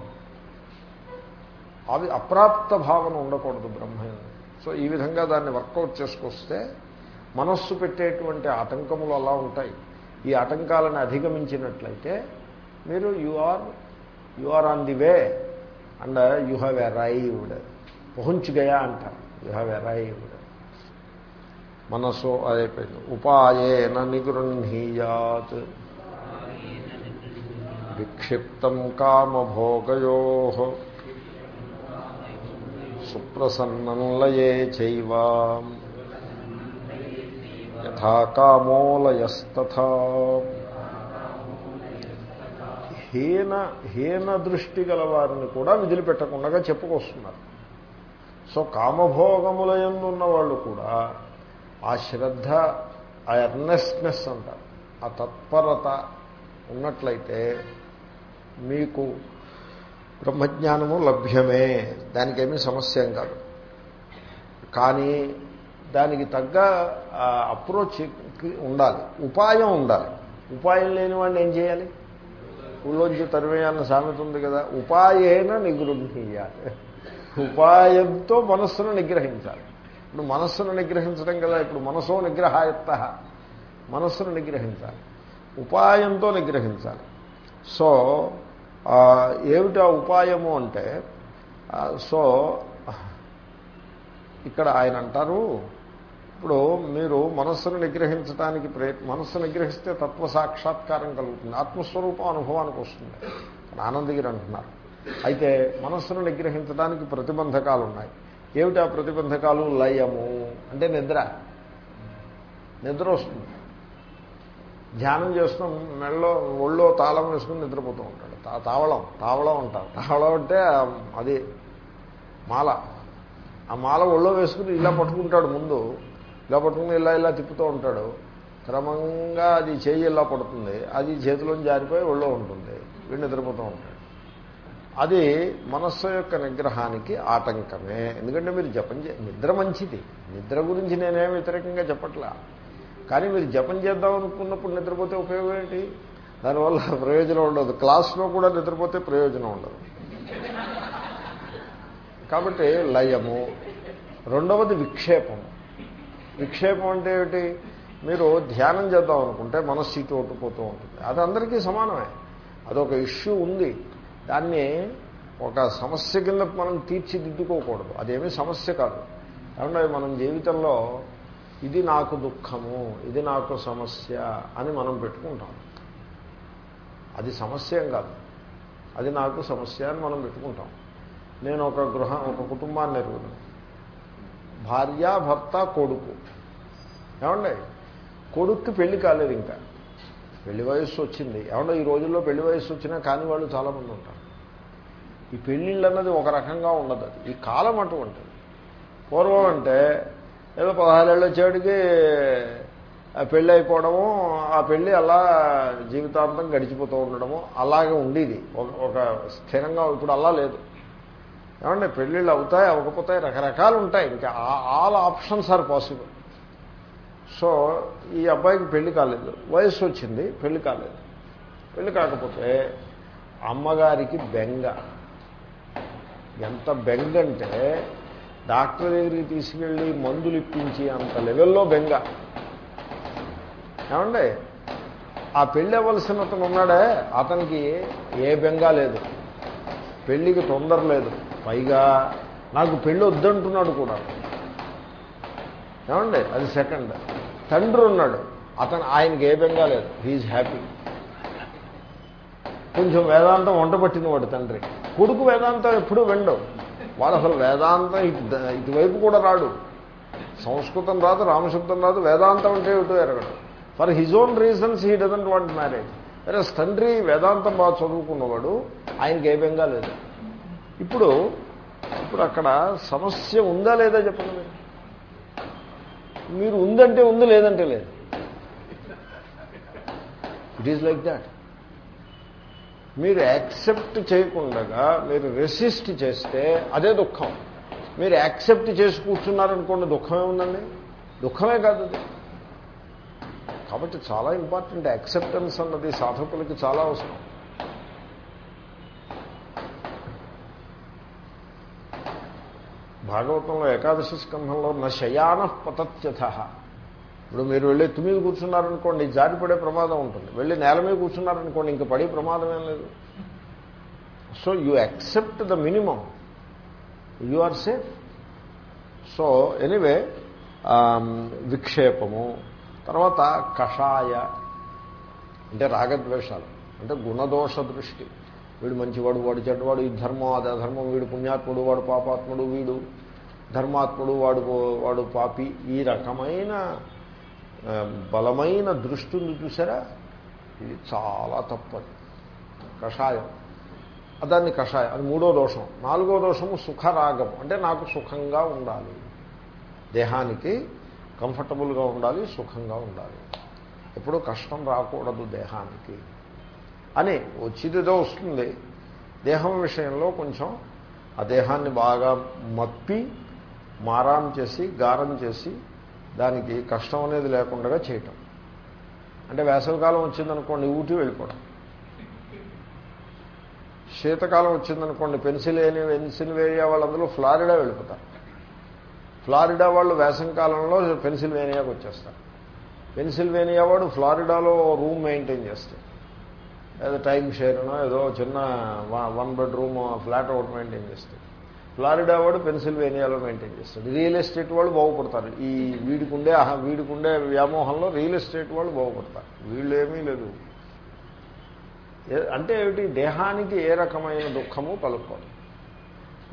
అవి అప్రాప్త భావన ఉండకూడదు బ్రహ్మ సో ఈ విధంగా దాన్ని వర్కౌట్ చేసుకొస్తే మనస్సు పెట్టేటువంటి ఆటంకములు అలా ఉంటాయి. ఈ ఆటంకాలను అధిగమించినట్లయితే మీరు you are you are on the way and you have arrived పహుంచుగయా అంటారు. యు హ్యావ్ అరైవ్డ్ మనసు అదైపోయింది ఉపాయేన నిగృహీయాత్ విక్షిప్తం కామభోగయో. సుప్రసన్నం లయే యథా కామోలయస్తథా హీన హీన దృష్టి గల వారిని కూడా విదిలిపెట్టకుండా చెప్పుకొస్తున్నారు. సో కామభోగముల ఉన్న వాళ్ళు కూడా ఆ శ్రద్ధ ఆ ఎర్నెస్నెస్ అంటారు. ఆ తత్పరత ఉన్నట్లయితే మీకు బ్రహ్మజ్ఞానము లభ్యమే. దానికేమీ సమస్య కాదు. కానీ దానికి తగ్గ అప్రోచ్ ఉండాలి. ఉపాయం ఉండాలి. ఉపాయం లేని వాడిని ఏం చేయాలి? ఊళ్ళోంచి తరివేయాలన్న సామెత ఉంది కదా. ఉపాయేన నిగృహీయాలి ఉపాయంతో మనస్సును నిగ్రహించాలి. ఇప్పుడు మనస్సును నిగ్రహించడం కదా ఇప్పుడు మనసో నిగ్రహాయత్త. మనస్సును నిగ్రహించాలి. ఉపాయంతో నిగ్రహించాలి. సో ఏమిటా ఉపాయము అంటే సో ఇక్కడ ఆయన అంటారు ఇప్పుడు మీరు మనస్సును నిగ్రహించడానికి ప్రయత్ మనస్సు నిగ్రహిస్తే తత్వ సాక్షాత్కారం కలుగుతుంది. ఆత్మస్వరూపం అనుభవానికి వస్తుంది. ఆనందగిరి అంటున్నారు. అయితే మనస్సును నిగ్రహించడానికి ప్రతిబంధకాలు ఉన్నాయి. ఏమిటి ఆ ప్రతిబంధకాలు? లయము. అంటే నిద్ర. నిద్ర వస్తుంది. ధ్యానం చేస్తున్నాం మెళ్ళో ఒళ్ళో తాళం వేసుకుని నిద్రపోతూ ఉంటాడు. తావళం. తావళం అంటారు. తావళం అంటే అది మాల. ఆ మాల ఒళ్ళో వేసుకుని ఇలా పట్టుకుంటాడు ముందు. ఇలా పట్టుకుని ఇలా ఇలా తిప్పుతూ ఉంటాడు. క్రమంగా అది చేయి ఇలా పడుతుంది. అది చేతిలో జారిపోయి ఒళ్ళో ఉంటుంది. వీడు నిద్రపోతూ ఉంటాడు. అది మనస్సు యొక్క నిగ్రహానికి ఆటంకమే. ఎందుకంటే మీరు జపం చే నిద్ర మంచిది. నిద్ర గురించి నేనేం వ్యతిరేకంగా చెప్పట్లా. కానీ మీరు జపం చేద్దాం అనుకున్నప్పుడు నిద్రపోతే ఉపయోగం ఏంటి? దానివల్ల ప్రయోజనం ఉండదు. క్లాస్లో కూడా నిద్రపోతే ప్రయోజనం ఉండదు. కాబట్టి లయము. రెండవది విక్షేపము విక్షేపం అంటే ఏమిటి? మీరు ధ్యానం చేద్దాం అనుకుంటే మనస్సు ఇటు ఉంటుంది. అది అందరికీ సమానమే. అదొక ఇష్యూ ఉంది. దాన్ని ఒక సమస్య కింద మనం తీర్చిదిద్దుకోకూడదు. అదేమీ సమస్య కాదు. ఏమంటే మనం జీవితంలో ఇది నాకు దుఃఖము ఇది నాకు సమస్య అని మనం పెట్టుకుంటాం. అది సమస్య కాదు. అది నాకు సమస్య అని మనం పెట్టుకుంటాం. నేను ఒక గృహం ఒక కుటుంబాన్ని ఎరుగును భార్య భర్త కొడుకు. ఏమండి? కొడుక్కి పెళ్ళి కాలేదు ఇంకా. పెళ్ళి వయస్సు వచ్చింది. ఏమన్నా ఈ రోజుల్లో పెళ్ళి వయస్సు వచ్చినా కాని వాళ్ళు చాలామంది ఉంటారు. ఈ పెళ్ళిళ్ళు అన్నది ఒక రకంగా ఉండదు అది. ఈ కాలం అటువంటిది. పూర్వం అంటే ఏదో పదహారేళ్ళు వచ్చేటికి పెళ్ళి అయిపోవడము ఆ పెళ్ళి అలా జీవితాంతం గడిచిపోతూ ఉండడము అలాగే ఉండేది. ఒక ఒక స్థిరంగా ఇప్పుడు అలా లేదు. ఏమంటే పెళ్ళిళ్ళు అవుతాయి అవ్వకపోతాయి రకరకాలు ఉంటాయి. ఇంకా all options are possible. So ఈ అబ్బాయికి పెళ్ళి కాలేదు. వయస్సు వచ్చింది పెళ్ళి కాలేదు. పెళ్ళి కాకపోతే అమ్మగారికి బెంగ. ఎంత బెంగ అంటే డాక్టర్ దగ్గరికి తీసుకెళ్ళి మందులు ఇప్పించి అంత లెవెల్లో బెంగ. ఏమండి ఆ పెళ్ళి అవ్వాల్సిన అతను ఉన్నాడే అతనికి ఏ బెంగ లేదు. పెళ్ళికి తొందర లేదు. పైగా నాకు పెళ్ళి వద్దంటున్నాడు కూడా. ఏమండి? అది సెకండ్. తండ్రి ఉన్నాడు. అతను ఆయనకి ఏ బెంగా లేదు. హీఈస్ హ్యాపీ కొంచెం వేదాంతం వంట పట్టింది వాడు తండ్రి. కొడుకు వేదాంతం ఎప్పుడూ వెండవు వాడు అసలు వేదాంతం ఇటువైపు కూడా రాడు. సంస్కృతం రాదు రామశబ్దం రాదు వేదాంతం అంటే ఇటు ఎరగడు. For his own reasons he doesn't want marriage వేరే తండ్రి వేదాంతం బాగా చదువుకున్నవాడు ఆయనకి ఏ బెంగా లేదు. ఇప్పుడు ఇప్పుడు అక్కడ సమస్య ఉందా లేదా చెప్పండి మీరు. మీరు ఉందంటే ఉంది లేదంటే లేదు. ఇట్ ఈజ్ లైక్ దాట్ మీరు యాక్సెప్ట్ చేయకుండా మీరు రెసిస్ట్ చేస్తే అదే దుఃఖం. మీరు యాక్సెప్ట్ చేసి కూర్చున్నారనుకోండి దుఃఖమే ఉందండి. దుఃఖమే కాదు అది. కాబట్టి చాలా ఇంపార్టెంట్ యాక్సెప్టెన్స్ అన్నది సాధకులకి చాలా అవసరం. భాగవతంలో ఏకాదశి స్కంధంలో నశయాన పతత్యథ. ఇప్పుడు మీరు వెళ్ళి ఎత్తు మీద కూర్చున్నారనుకోండి జారిపడే ప్రమాదం ఉంటుంది. వెళ్ళి నేల మీద కూర్చున్నారనుకోండి ఇంక పడే ప్రమాదం ఏం లేదు. So you accept the minimum you are safe so anyway విక్షేపము. తర్వాత కషాయ అంటే రాగద్వేషాలు అంటే గుణదోష దృష్టి. వీడు మంచివాడు వాడు చెడ్డవాడు ఈ ధర్మం అదే ధర్మం వీడు పుణ్యాత్ముడు వాడు పాపాత్ముడు వీడు ధర్మాత్ముడు వాడు వాడు పాపి. ఈ రకమైన బలమైన దృష్టి ఉంది చూసారా ఇది చాలా తప్పది. కషాయం. దాన్ని కషాయం. అది మూడో దోషం. నాలుగో దోషము సుఖరాగం అంటే నాకు సుఖంగా ఉండాలి. దేహానికి కంఫర్టబుల్గా ఉండాలి సుఖంగా ఉండాలి. ఎప్పుడూ కష్టం రాకూడదు దేహానికి. అని వచ్చిదేదో వస్తుంది. దేహం విషయంలో కొంచెం ఆ దేహాన్ని బాగా మప్పి మారాం చేసి గారం చేసి దానికి కష్టం అనేది లేకుండా చేయటం. అంటే వేసవికాలం వచ్చిందనుకోండి ఊటి వెళ్ళిపోవడం శీతకాలం వచ్చిందనుకోండి పెన్సిల్వేనియా పెన్సిల్వేనియా వాళ్ళందరూ ఫ్లారిడా వెళ్ళిపోతారు. ఫ్లారిడా వాళ్ళు వేసవికాలంలో పెన్సిల్వేనియాకి వచ్చేస్తారు. పెన్సిల్వేనియా వాడు ఫ్లారిడాలో రూమ్ మెయింటైన్ చేస్తాడు. ఏదో టైం షేర్నో ఏదో చిన్న వన్ బెడ్రూమ్ ఫ్లాట్ ఒకటి మెయింటైన్ చేస్తాడు. ఫ్లారిడా వాడు పెన్సిల్వేనియాలో మెయింటైన్ చేస్తాడు. రియల్ ఎస్టేట్ వాళ్ళు బాగుపడతారు. ఈ వీడికుండే వీడికుండే వ్యామోహంలో రియల్ ఎస్టేట్ వాళ్ళు బాగుపడతారు. వీళ్ళు ఏమీ లేదు అంటే ఏమిటి? దేహానికి ఏ రకమైన దుఃఖము కలుపుకోదు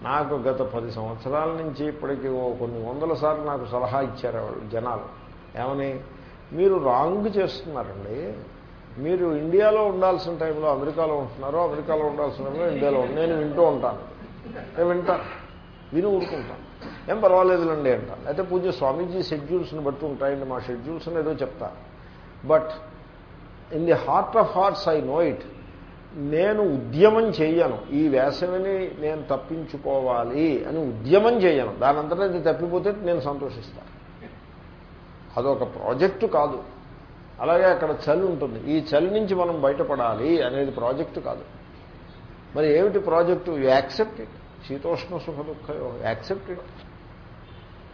నాకు గత పది సంవత్సరాల నుంచి ఇప్పటికి ఓ కొన్ని వందల సార్లు నాకు సలహా ఇచ్చారు వాళ్ళు జనాలు. ఏమని? మీరు రాంగ్ చేస్తున్నారండి. మీరు ఇండియాలో ఉండాల్సిన టైంలో అమెరికాలో ఉంటున్నారో అమెరికాలో ఉండాల్సిన టైంలో ఇండియాలో నేను వింటూ ఉంటాను. నేను వింటాను విని ఊరుకుంటాను ఏం పర్వాలేదులండి అంటాను అయితే పూజ స్వామీజీ షెడ్యూల్స్ని బట్టి ఉంటాయండి మా షెడ్యూల్స్ని ఏదో చెప్తా. But in the heart of hearts I know it నేను ఉద్యమం చేయను ఈ వేసవిని నేను తప్పించుకోవాలి అని ఉద్యమం చేయను దానంతటా ఇది తప్పిపోతే నేను సంతోషిస్తాను అదొక ప్రాజెక్టు కాదు. అలాగే అక్కడ చలి ఉంటుంది. ఈ చలి నుంచి మనం బయటపడాలి అనేది ప్రాజెక్టు కాదు. మరి ఏమిటి ప్రాజెక్టు? You accept it. శీతోష్ణ సుఖ దుఃఖయో. యాక్సెప్ట్ యాక్సెప్టెడ్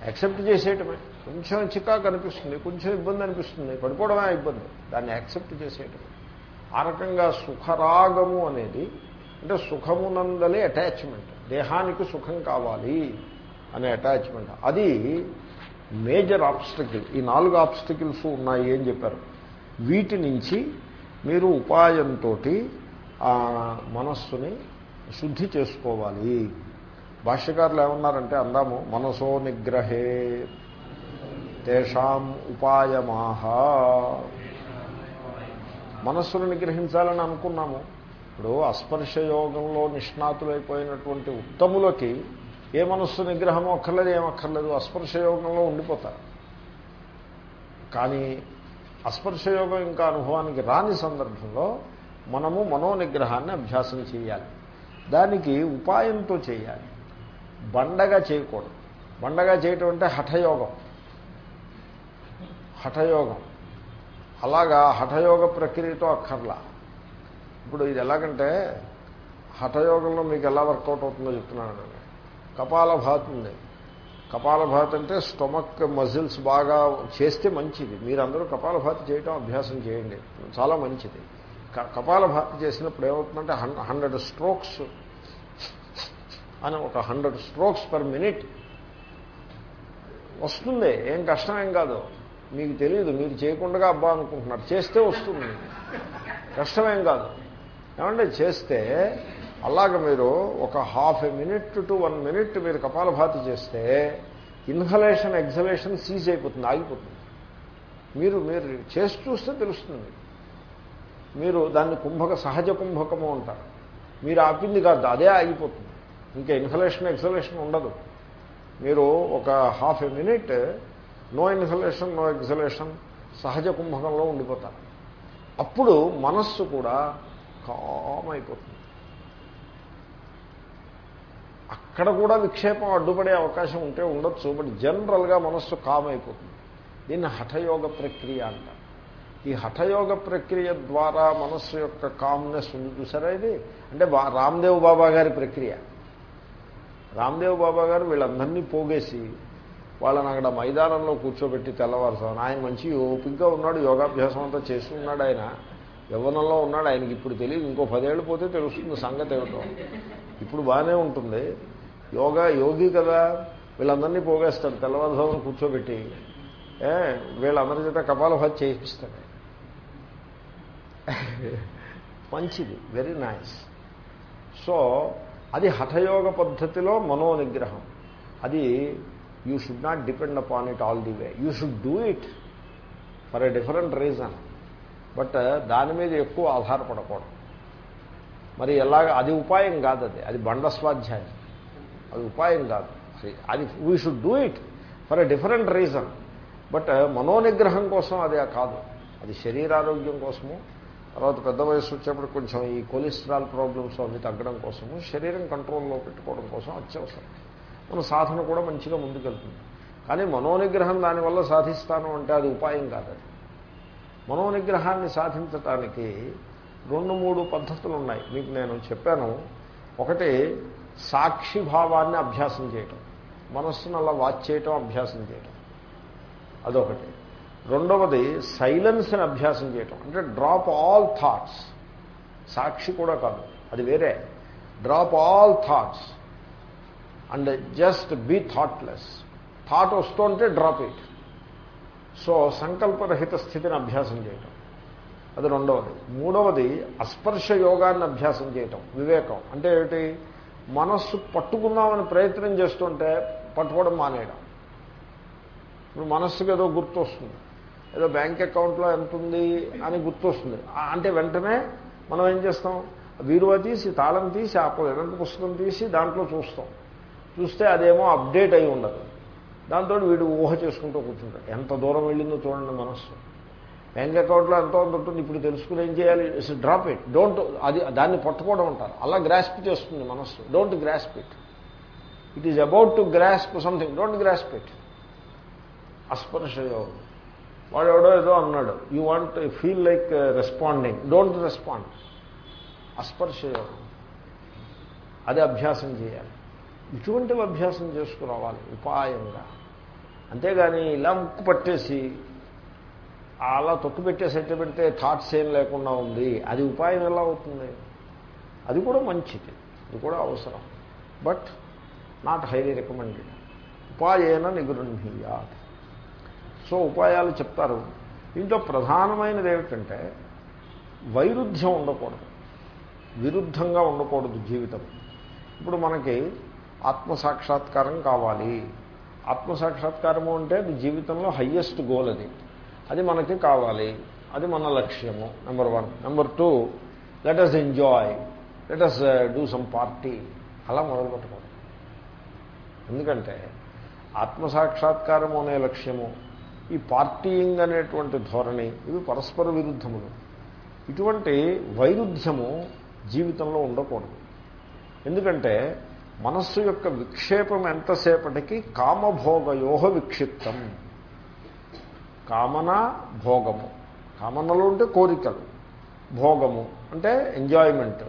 యాక్సెప్ట్ చేసేయటమే. కొంచెం చికాకు అనిపిస్తుంది కొంచెం ఇబ్బంది అనిపిస్తుంది పడిపోవడమే ఇబ్బంది. దాన్ని యాక్సెప్ట్ చేసేయటమే. ఆ రకంగా సుఖరాగము అనేది అంటే సుఖమునందలే అటాచ్మెంట్. దేహానికి సుఖం కావాలి అనే అటాచ్మెంట్. అది మేజర్ ఆబ్స్టికల్. ఈ నాలుగు ఆబ్స్టికల్స్ ఉన్నాయి అని చెప్పారు. వీటి నుంచి మీరు ఉపాయంతో ఆ మనస్సుని శుద్ధి చేసుకోవాలి. భాష్యకారులు ఏమన్నారంటే అందాము మనసో నిగ్రహే తేషాం ఉపాయమాహ. మనస్సును నిగ్రహించాలని అనుకున్నాము. ఇప్పుడు అస్పర్శ యోగంలో నిష్ణాతులైపోయినటువంటి ఉత్తములకి ఏ మనస్సు నిగ్రహమో అక్కర్లేదు ఏమక్కర్లేదు అస్పర్శ యోగంలో ఉండిపోతారు. కానీ అస్పర్శయోగం ఇంకా అనుభవానికి రాని సందర్భంలో మనము మనోనిగ్రహాన్ని అభ్యాసం చేయాలి. దానికి ఉపాయంతో చేయాలి. బండగా చేయకూడదు. బండగా చేయటం అంటే హఠయోగం. హఠయోగం. అలాగా హఠయోగ ప్రక్రియతో అక్కర్లా. ఇప్పుడు ఇది ఎలాగంటే హఠయోగంలో మీకు ఎలా వర్కౌట్ అవుతుందో చెప్తున్నాను కపాలభాత్ ఉంది. కపాలభాత్ అంటే స్టొమక్ మజిల్స్ బాగా చేస్తే మంచిది. మీరందరూ కపాలభాతి చేయటం అభ్యాసం చేయండి. చాలా మంచిది. కపాలభాతి చేసినప్పుడు ఏమవుతుందంటే హండ్రెడ్ స్ట్రోక్స్ అని ఒక హండ్రెడ్ స్ట్రోక్స్ పర్ మినిట్ వస్తుంది. ఏం కష్టం ఏం కాదు. మీకు తెలియదు మీరు చేయకుండా అబ్బా అనుకుంటున్నారు. చేస్తే వస్తుంది. కష్టమేం కాదు. ఏమంటే చేస్తే అలాగ మీరు ఒక half a minute to one minute మీరు కపాలభాతి చేస్తే ఇన్హలేషన్ ఎగ్జలేషన్ సీజ్ అయిపోతుంది ఆగిపోతుంది. మీరు మీరు చేసి చూస్తే తెలుస్తుంది. మీరు దాన్ని కుంభక సహజ కుంభకము అంటారు. మీరు ఆపింది కాదు అదే ఆగిపోతుంది. ఇంకా ఇన్హలేషన్ ఎగ్జలేషన్ ఉండదు. మీరు ఒక half a minute no inhalation no exhalation సహజ కుంభకంలో ఉండిపోతారు. అప్పుడు మనస్సు కూడా కామ్ అయిపోతుంది. అక్కడ కూడా విక్షేపం అడ్డుపడే అవకాశం ఉంటే ఉండొచ్చు బట్ జనరల్గా మనస్సు కామ్ అయిపోతుంది. దీన్ని హఠయోగ ప్రక్రియ అంటారు. ఈ హఠయోగ ప్రక్రియ ద్వారా మనస్సు యొక్క కామ్నెస్ ఉంది చూసారా ఇది? అంటే రామ్దేవ్ బాబా గారి ప్రక్రియ. రామ్దేవ్ బాబా గారు వీళ్ళందరినీ పోగేసి వాళ్ళని అక్కడ మైదానంలో కూర్చోబెట్టి తెల్లవారుసాను ఆయన మంచి ఓపికగా ఉన్నాడు యోగాభ్యాసం అంతా చేస్తున్నాడు ఆయన. యవ్వనంలో ఉన్నాడు ఆయనకి ఇప్పుడు తెలియదు. ఇంకో పదేళ్ళు పోతే తెలుస్తుంది సంగతి ఏమిటో. ఇప్పుడు బాగానే ఉంటుంది. యోగా యోగి కదా. వీళ్ళందరినీ పోగేస్తాడు తెల్లవారుసాను కూర్చోబెట్టి వీళ్ళందరి చేత కపాలభాతి చేయిస్తాడు. మంచిది వెరీ నైస్ సో అది హఠయోగ పద్ధతిలో మనోనిగ్రహం. అది you should not depend upon it all the way you should do it for a different reason but దాని మీద ఎక్కువ ఆధారపడకూడదు. మరి ఎలాగ అది ఉపాయం కాదు అది. అది బండ స్వాధ్యాయం అది ఉపాయం కాదు. అది we should do it for a different reason but మనోనిగ్రహం కోసం అది కాదు. అది శరీరారోగ్యం కోసము తర్వాత పెద్ద వయసు వచ్చేప్పుడు కొంచెం ఈ కొలెస్ట్రాల్ ప్రాబ్లమ్స్ అవి తగ్గడం కోసము శరీరం కంట్రోల్లో పెట్టుకోవడం కోసం అత్యవసరం. మన సాధన కూడా మంచిగా ముందుకెళ్తుంది. కానీ మనోనిగ్రహం దానివల్ల సాధిస్తాను అంటే అది ఉపాయం కాదు మనోనిగ్రహాన్ని సాధించటానికి రెండు మూడు పద్ధతులు ఉన్నాయి మీకు నేను చెప్పాను. ఒకటి సాక్షిభావాన్ని అభ్యాసం చేయటం. మనస్సును అలా వాచ్ చేయటం అభ్యాసం చేయటం. అదొకటి. రెండవది సైలెన్స్ని అభ్యాసం చేయటం. అంటే డ్రాప్ ఆల్ థాట్స్. సాక్షి కూడా కాదు. అది వేరే. Drop all thoughts. And just be thoughtless. Thought వస్తుంటే డ్రాప్ ఇట్. సో సంకల్పరహిత స్థితిని అభ్యాసం చేయటం. అది రెండవది. మూడవది అస్పర్శ యోగాన్ని అభ్యాసం చేయటం. వివేకం. అంటే ఏమిటి? మనస్సు పట్టుకుందామని ప్రయత్నం చేస్తుంటే పట్టుకోవడం మానేయడం. ఇప్పుడు మనస్సుకి ఏదో గుర్తు వస్తుంది ఏదో బ్యాంక్ అకౌంట్లో ఎంత ఉంది అని గుర్తొస్తుంది. అంటే వెంటనే మనం ఏం చేస్తాం? వీరువ తీసి తాళం తీసి ఆ ఎదంత పుస్తకం తీసి దాంట్లో చూస్తాం. చూస్తే అదేమో అప్డేట్ అయి ఉండదు. దాంతో వీడు ఊహ చేసుకుంటూ కూర్చుంటాడు. ఎంత దూరం వెళ్ళిందో చూడండి మనస్సు. బ్యాంక్ అకౌంట్లో ఎంతో ఉంటుంది ఇప్పుడు తెలుసుకుని ఏం చేయాలి? Drop it. డోంట్ అది దాన్ని పట్టుకోవడం అంటారు. అలా గ్రాస్ప్ చేస్తుంది మనస్సు. Don't grasp it it is about to grasp something don't grasp it అస్పర్శయోగం వాడు ఎవడో ఏదో అన్నాడు. You want feel like responding don't respond అస్పర్శ అది అభ్యాసం చేయాలి. ఇటువంటివి అభ్యాసం చేసుకురావాలి ఉపాయంగా. అంతేగాని ఇలా ముక్కు పట్టేసి అలా తొక్కు పెట్టేసి ఎట్టు పెడితే థాట్స్ ఏం లేకుండా ఉంది. అది ఉపాయం ఎలా అవుతుంది? అది కూడా మంచిది. అది కూడా అవసరం. బట్ నాట్ హైలీ రికమెండెడ్ ఉపాయేన నిగృహీయాత్ సో ఉపాయాలు చెప్తారు. దీంట్లో ప్రధానమైనది ఏమిటంటే వైరుధ్యం ఉండకూడదు. విరుద్ధంగా ఉండకూడదు జీవితం. ఇప్పుడు మనకి ఆత్మసాక్షాత్కారం కావాలి. ఆత్మసాక్షాత్కారము అంటే అది జీవితంలో హయ్యెస్ట్ గోల్ అది. అది మనకి కావాలి. అది మన లక్ష్యము number one. Number two let us enjoy. Let us do some party అలా మొదలుపెట్టకూడదు. ఎందుకంటే ఆత్మసాక్షాత్కారము అనే లక్ష్యము ఈ పార్టీయింగ్ అనేటువంటి ధోరణి ఇవి పరస్పర విరుద్ధములు. ఇటువంటి వైరుధ్యము జీవితంలో ఉండకూడదు. ఎందుకంటే మనస్సు యొక్క విక్షేపం ఎంతసేపటికి కామభోగయోహ విక్షిప్తం. కామన భోగము. కామనలు అంటే కోరికలు. భోగము అంటే ఎంజాయ్మెంట్.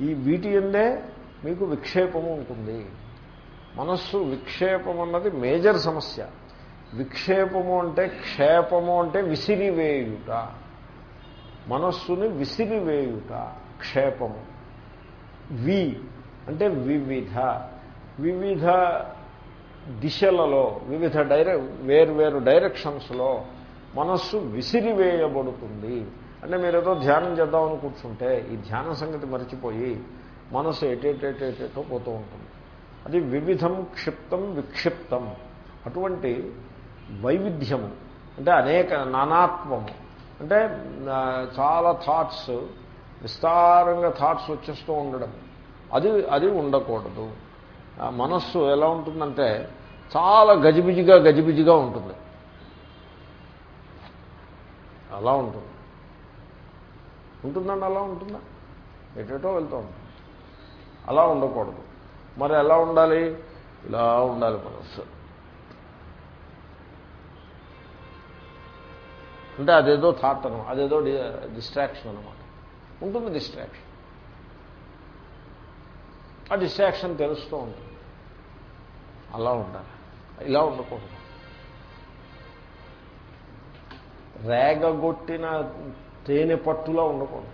ఈ వీటి ఎందే మీకు విక్షేపము ఉంటుంది. మనస్సు విక్షేపం అన్నది మేజర్ సమస్య. విక్షేపము అంటే క్షేపము అంటే విసిరివేయుట. మనస్సుని విసిరివేయుట క్షేపము. వి అంటే వివిధ. వివిధ దిశలలో వివిధ డైరె వేర్వేరు డైరెక్షన్స్లో మనస్సు విసిరివేయబడుతుంది. అంటే మీరు ఏదో ధ్యానం చేద్దామని కూర్చుంటే ఈ ధ్యాన సంగతి మర్చిపోయి మనస్సు ఎటేటేటేటేటో పోతూ ఉంటుంది. అది వివిధం క్షిప్తం విక్షిప్తం. అటువంటి వైవిధ్యము. అంటే అనేక నానాత్వము. అంటే చాలా థాట్స్ విస్తారంగా థాట్స్ వచ్చేస్తూ ఉండడం. అది అది ఉండకూడదు. మనస్సు ఎలా ఉంటుందంటే చాలా గజిబిజిగా గజిబిజిగా ఉంటుంది. అలా ఉంటుంది. ఉంటుందండి అలా ఉంటుందా? ఎటేటో వెళ్తూ ఉంటుంది. అలా ఉండకూడదు. మరి ఎలా ఉండాలి? ఇలా ఉండాలి మనస్సు. అంటే అదేదో థాట్ అనమాట అదేదో డిస్ట్రాక్షన్ అనమాట. ఉంటుంది డిస్ట్రాక్షన్ ఆ డిస్ట్రాక్షన్ తెలుస్తూ ఉంటుంది. అలా ఉండాలి. ఇలా ఉండకూడదు. రేగగొట్టిన తేనె పట్టులా ఉండకూడదు.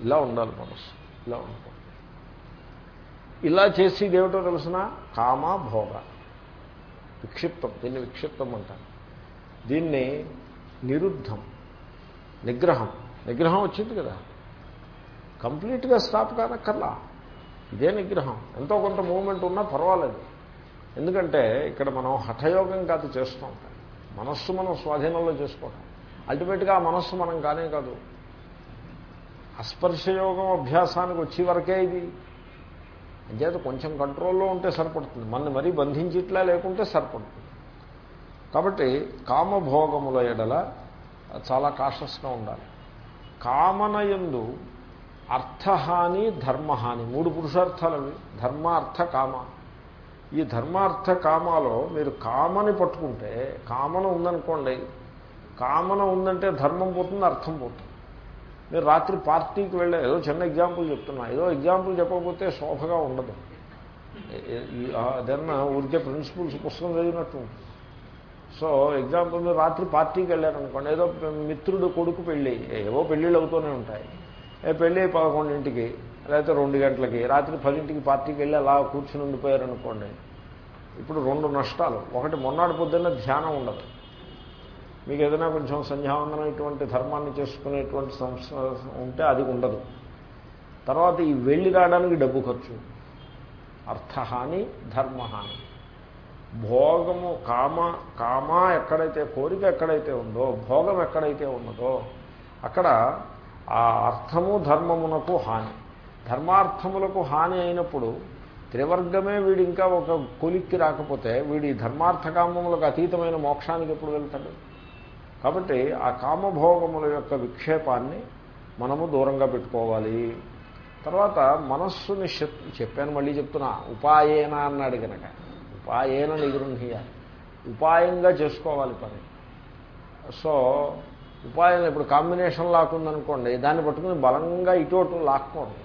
ఇలా ఉండాలి మనసు. ఇలా ఉండకూడదు. ఇలా చేసి ఏమిటో తెలిసిన? కామ భోగ. విక్షిప్తం దీన్ని విక్షిప్తం అంటారు. దీన్ని నిరుద్ధం నిగ్రహం. నిగ్రహం వచ్చింది కదా. కంప్లీట్గా స్టాప్ కానక్కర్లా. ఇదే నిగ్రహం. ఎంతో కొంత మూమెంట్ ఉన్నా పర్వాలేదు. ఎందుకంటే ఇక్కడ మనం హఠయోగం కాదు చేస్తూ ఉంటాం. మనస్సు మనం స్వాధీనంలో చేసుకోవటం. అల్టిమేట్గా ఆ మనస్సు మనం కానే కాదు. అస్పర్శయోగం అభ్యాసానికి వచ్చే వరకే ఇది. అంచేత కొంచెం కంట్రోల్లో ఉంటే సరిపడుతుంది. మన మరీ బంధించిట్లా లేకుంటే సరిపడుతుంది. కాబట్టి కామభోగముల ఎడల చాలా కాషస్గా ఉండాలి. కామనయందు అర్థహాని ధర్మహాని మూడు పురుషార్థాలు అవి ధర్మ అర్థ కామ. ఈ ధర్మార్థ కామాలో మీరు కామని పట్టుకుంటే కామన ఉందనుకోండి కామన ఉందంటే ధర్మం పోతుంది అర్థం పోతుంది. మీరు రాత్రి పార్టీకి వెళ్ళే. ఏదో చిన్న ఎగ్జాంపుల్ చెప్తున్నా. ఏదో ఎగ్జాంపుల్ చెప్పకపోతే శోభగా ఉండదు. దెన్ ఊరికే ప్రిన్సిపల్స్ పుస్తకం చదివినట్టు సో ఎగ్జాంపుల్ మీరు రాత్రి పార్టీకి వెళ్ళారనుకోండి. ఏదో మిత్రుడు కొడుకు పెళ్ళి. ఏవో పెళ్ళిళ్ళు అవుతూనే ఉంటాయి. పెళ్ళి పదకొండింటికి లేకపోతే రెండు గంటలకి రాత్రి పదింటికి పార్టీకి వెళ్ళి అలా కూర్చుని ఉండిపోయారనుకోండి. ఇప్పుడు రెండు నష్టాలు. ఒకటి మొన్నటి పొద్దున్న ధ్యానం ఉండదు. మీకు ఏదైనా కొంచెం సంధ్యావందనం ఇటువంటి ధర్మాన్ని చేసుకునేటువంటి సంస్థ ఉంటే అది ఉండదు. తర్వాత ఈ వెళ్ళి రావడానికి డబ్బు ఖర్చు. అర్థహాని ధర్మహాని. భోగము కామ కామ ఎక్కడైతే కోరిక ఎక్కడైతే ఉందో భోగం ఎక్కడైతే ఉన్నదో అక్కడ ఆ అర్థము ధర్మమునకు హాని. ధర్మార్థములకు హాని అయినప్పుడు త్రివర్గమే వీడి ఇంకా ఒక కొలిక్కి రాకపోతే వీడి ధర్మార్థకామములకు అతీతమైన మోక్షానికి ఎప్పుడు వెళ్తాడు? కాబట్టి ఆ కామభోగముల యొక్క విక్షేపాన్ని మనము దూరంగా పెట్టుకోవాలి. తర్వాత మనస్సుని చెప్పాను మళ్ళీ చెప్తున్నా ఉపాయేన అన్నాడు కనుక ఉపాయేన నిగృహ్య. ఉపాయంగా చేసుకోవాలి పని. సో ఉపాయం ఇప్పుడు కాంబినేషన్ లాక్కుందనుకోండి దాన్ని పట్టుకుని బలంగా ఇటు లాక్కూడదు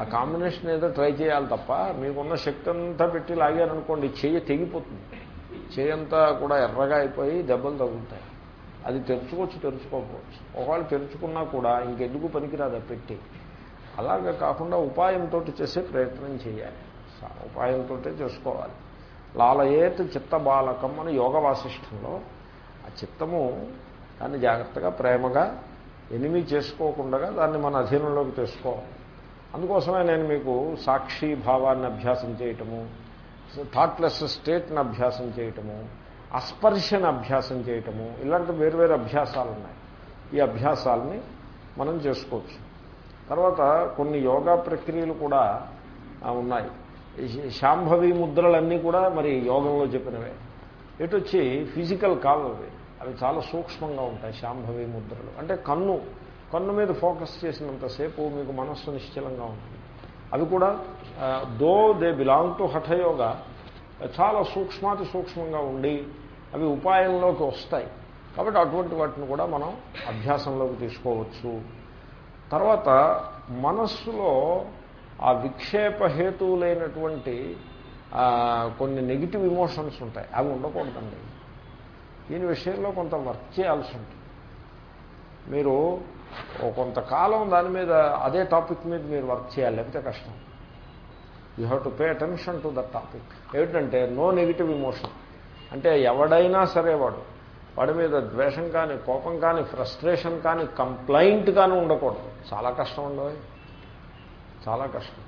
ఆ కాంబినేషన్ ఏదో ట్రై చేయాలి తప్ప మీకున్న శక్తి అంతా పెట్టి లాగారనుకోండి చెయ్యి తెగిపోతుంది. చేయంతా కూడా ఎర్రగా అయిపోయి దెబ్బలు తగులుతాయి. అది తెరుచుకోవచ్చు తెరుచుకోకపోవచ్చు. ఒకవేళ తెరుచుకున్నా కూడా ఇంకెందుకు పనికిరాదా పెట్టి. అలాగే కాకుండా ఉపాయంతో చేసే ప్రయత్నం చేయాలి. ఉపాయంతో చేసుకోవాలి. లాలయేత్ చిత్త బాలకం అని యోగ వాసిష్టంలో ఆ చిత్తము దాన్ని జాగ్రత్తగా ప్రేమగా ఎనిమి చేసుకోకుండా దాన్ని మన అధీనంలోకి తెచ్చుకోవాలి. అందుకోసమే నేను మీకు సాక్షి భావాన్ని అభ్యాసం చేయటము థాట్లెస్ స్టేట్ని అభ్యాసం చేయటము అస్పర్శను అభ్యాసం చేయటము ఇలాంటి వేరువేరు అభ్యాసాలు ఉన్నాయి ఈ అభ్యాసాలని మనం చేసుకోవచ్చు. తర్వాత కొన్ని యోగా ప్రక్రియలు కూడా ఉన్నాయి. శాంభవి ముద్రలన్నీ కూడా మరి యోగంలో చెప్పినవే. ఎటు వచ్చి ఫిజికల్ కావు అవి అవి చాలా సూక్ష్మంగా ఉంటాయి శాంభవి ముద్రలు. అంటే కన్ను కన్ను మీద ఫోకస్ చేసినంతసేపు మీకు మనస్సు నిశ్చలంగా ఉంటుంది. అవి కూడా though they belong to hatha yoga చాలా సూక్ష్మాతి సూక్ష్మంగా ఉండి అవి ఉపాయంలోకి వస్తాయి. కాబట్టి అటువంటి వాటిని కూడా మనం అభ్యాసంలోకి తీసుకోవచ్చు. తర్వాత మనస్సులో ఆ విక్షేప హేతువులైనటువంటి కొన్ని నెగిటివ్ ఇమోషన్స్ ఉంటాయి. అవి ఉండకూడదండి. దీని విషయంలో కొంత వర్క్ చేయాల్సి ఉంటుంది. మీరు కొంతకాలం దాని మీద అదే టాపిక్ మీద మీరు వర్క్ చేయాలి. లేకపోతే కష్టం. You have to pay attention to that topic. ఏమిటంటే నో నెగిటివ్ ఇమోషన్. అంటే ఎవడైనా సరే వాడు వాడి మీద ద్వేషం కానీ కోపం కానీ ఫ్రస్ట్రేషన్ కానీ కంప్లైంట్ కానీ ఉండకూడదు. చాలా కష్టం ఉండవు చాలా కష్టం.